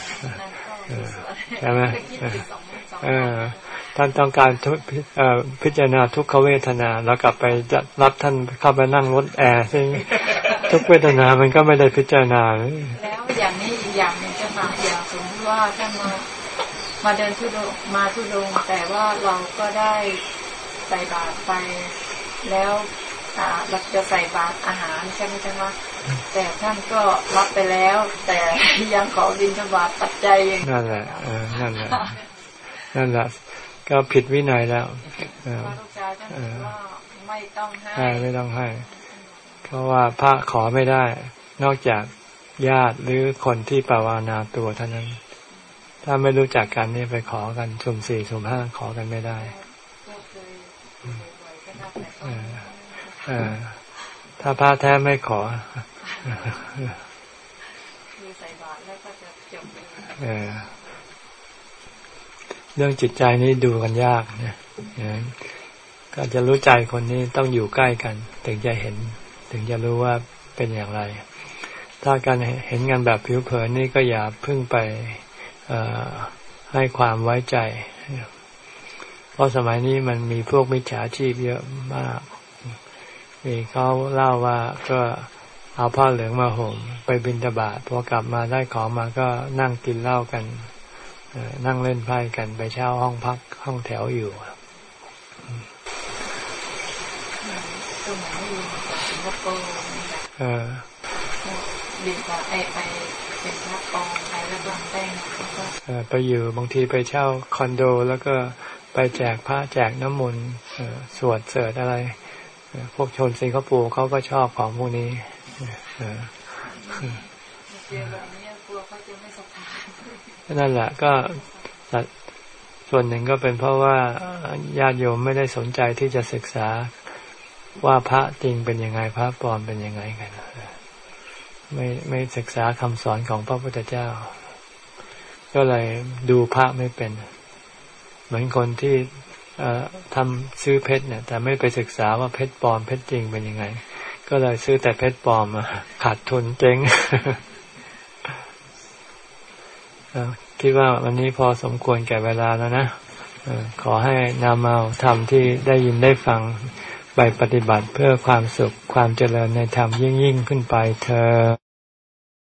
นั่นก็มีส่วนใช่ไหม ก็คิดถึงสองสองเออท่านต้องการทุพิเอ่อพิจารณาทุกขเวทนา แล้วกลับไปจะรับท่านเข้าไปนั่งรถแอร์ซึ่งทุกเวทนามันก็ไม่ได้พิจารณา แล้วอย่างนี้อีกอย่างหนึ่งจะมาอย่างสมมติว่าท่านมามาเดินทุดงค์มาทุดงค์แต่ว่าเราก็ได้ใส่บาตรไป แล้วอ่าเราจะใส่บาตรอาหารใช่ไหมจ๊ะคะแต่ท่านก็รับไปแล้ว แต่ยังขอบินทบาทปัจจัยอย่างนั่นแหละเออนั่นแหละนั่นแหละ ก็ผิดวินัยแล้วเออพระลูกชายท่านบอกว่าไม่ต้องให้ให้ไม่ต้องให้ เพราะว่าพระขอไม่ได้ นอกจากญาติหรือคนที่ปราวานาตัวเท่านั้น ถ้าไม่รู้จักกันนี่ไปขอกันสุ่มสี่สุ่มห้าขอกันไม่ได้ก็เคยบ่อยๆก็ได้แต่ก็เออเออถ้าพระแท้ไม่ขอคือใส่บาตรแล้วก็จะจบ เรื่องจิตใจนี้ดูกันยากนะก็จะรู้ใจคนนี้ต้องอยู่ใกล้กัน ถึงจะเห็น ถึงจะรู้ว่าเป็นอย่างไร ถ้าการเห็นกันแบบผิวเผินนี่ก็อย่าเพึ่งไปให้ความไว้ใจ เพราะสมัยนี้มันมีพวกมิจฉาชีพเยอะมากมีเขาเล่าว่าก็เอาผ้าเหลืองมาห่มไปบินตบาตพอกลับมาได้ของมาก็นั่งกินเหล้ากัน นั่งเล่นไพ่กันไปเช่าห้องพักห้องแถวอยู่ก็เหมือนไม่มีจากสิงคโปร์นี่แหละเออบินกับไอไปเป็นพระปองไปแล้วบางแป้งแล้วก็เอ่อไปอยู่บางทีไปเช่าคอนโดแล้วก็ไปแจกพระแจกน้ำมนต์เอ่อสวดเสิร์ตอะไรเอ่อพวกชนสิงคโปร์เขาก็ชอบของพวกนี้ นั่นแหละก็ส่วนหนึ่งก็เป็นเพราะว่าญาติโยมไม่ได้สนใจที่จะศึกษาว่าพระจริงเป็นยังไงพระปลอมเป็นยังไงกันไม่ไม่ศึกษาคำสอนของพระพุทธเจ้า ก็เลยดูพระไม่เป็น เหมือนคนที่ทำซื้อเพชรเนี่ย แต่ไม่ไปศึกษาว่าเพชรปลอมเพชรจริงเป็นยังไง ก็เลยซื้อแต่เพชรปลอมขาดทุนเจ๊ง คิดว่าวันนี้พอสมควรแก่เวลาแล้วนะขอให้นำเอาธรรมที่ได้ยินได้ฟังไปปฏิบัติเพื่อความสุขความเจริญในธรรมยิ่งยิ่งขึ้นไปเธอ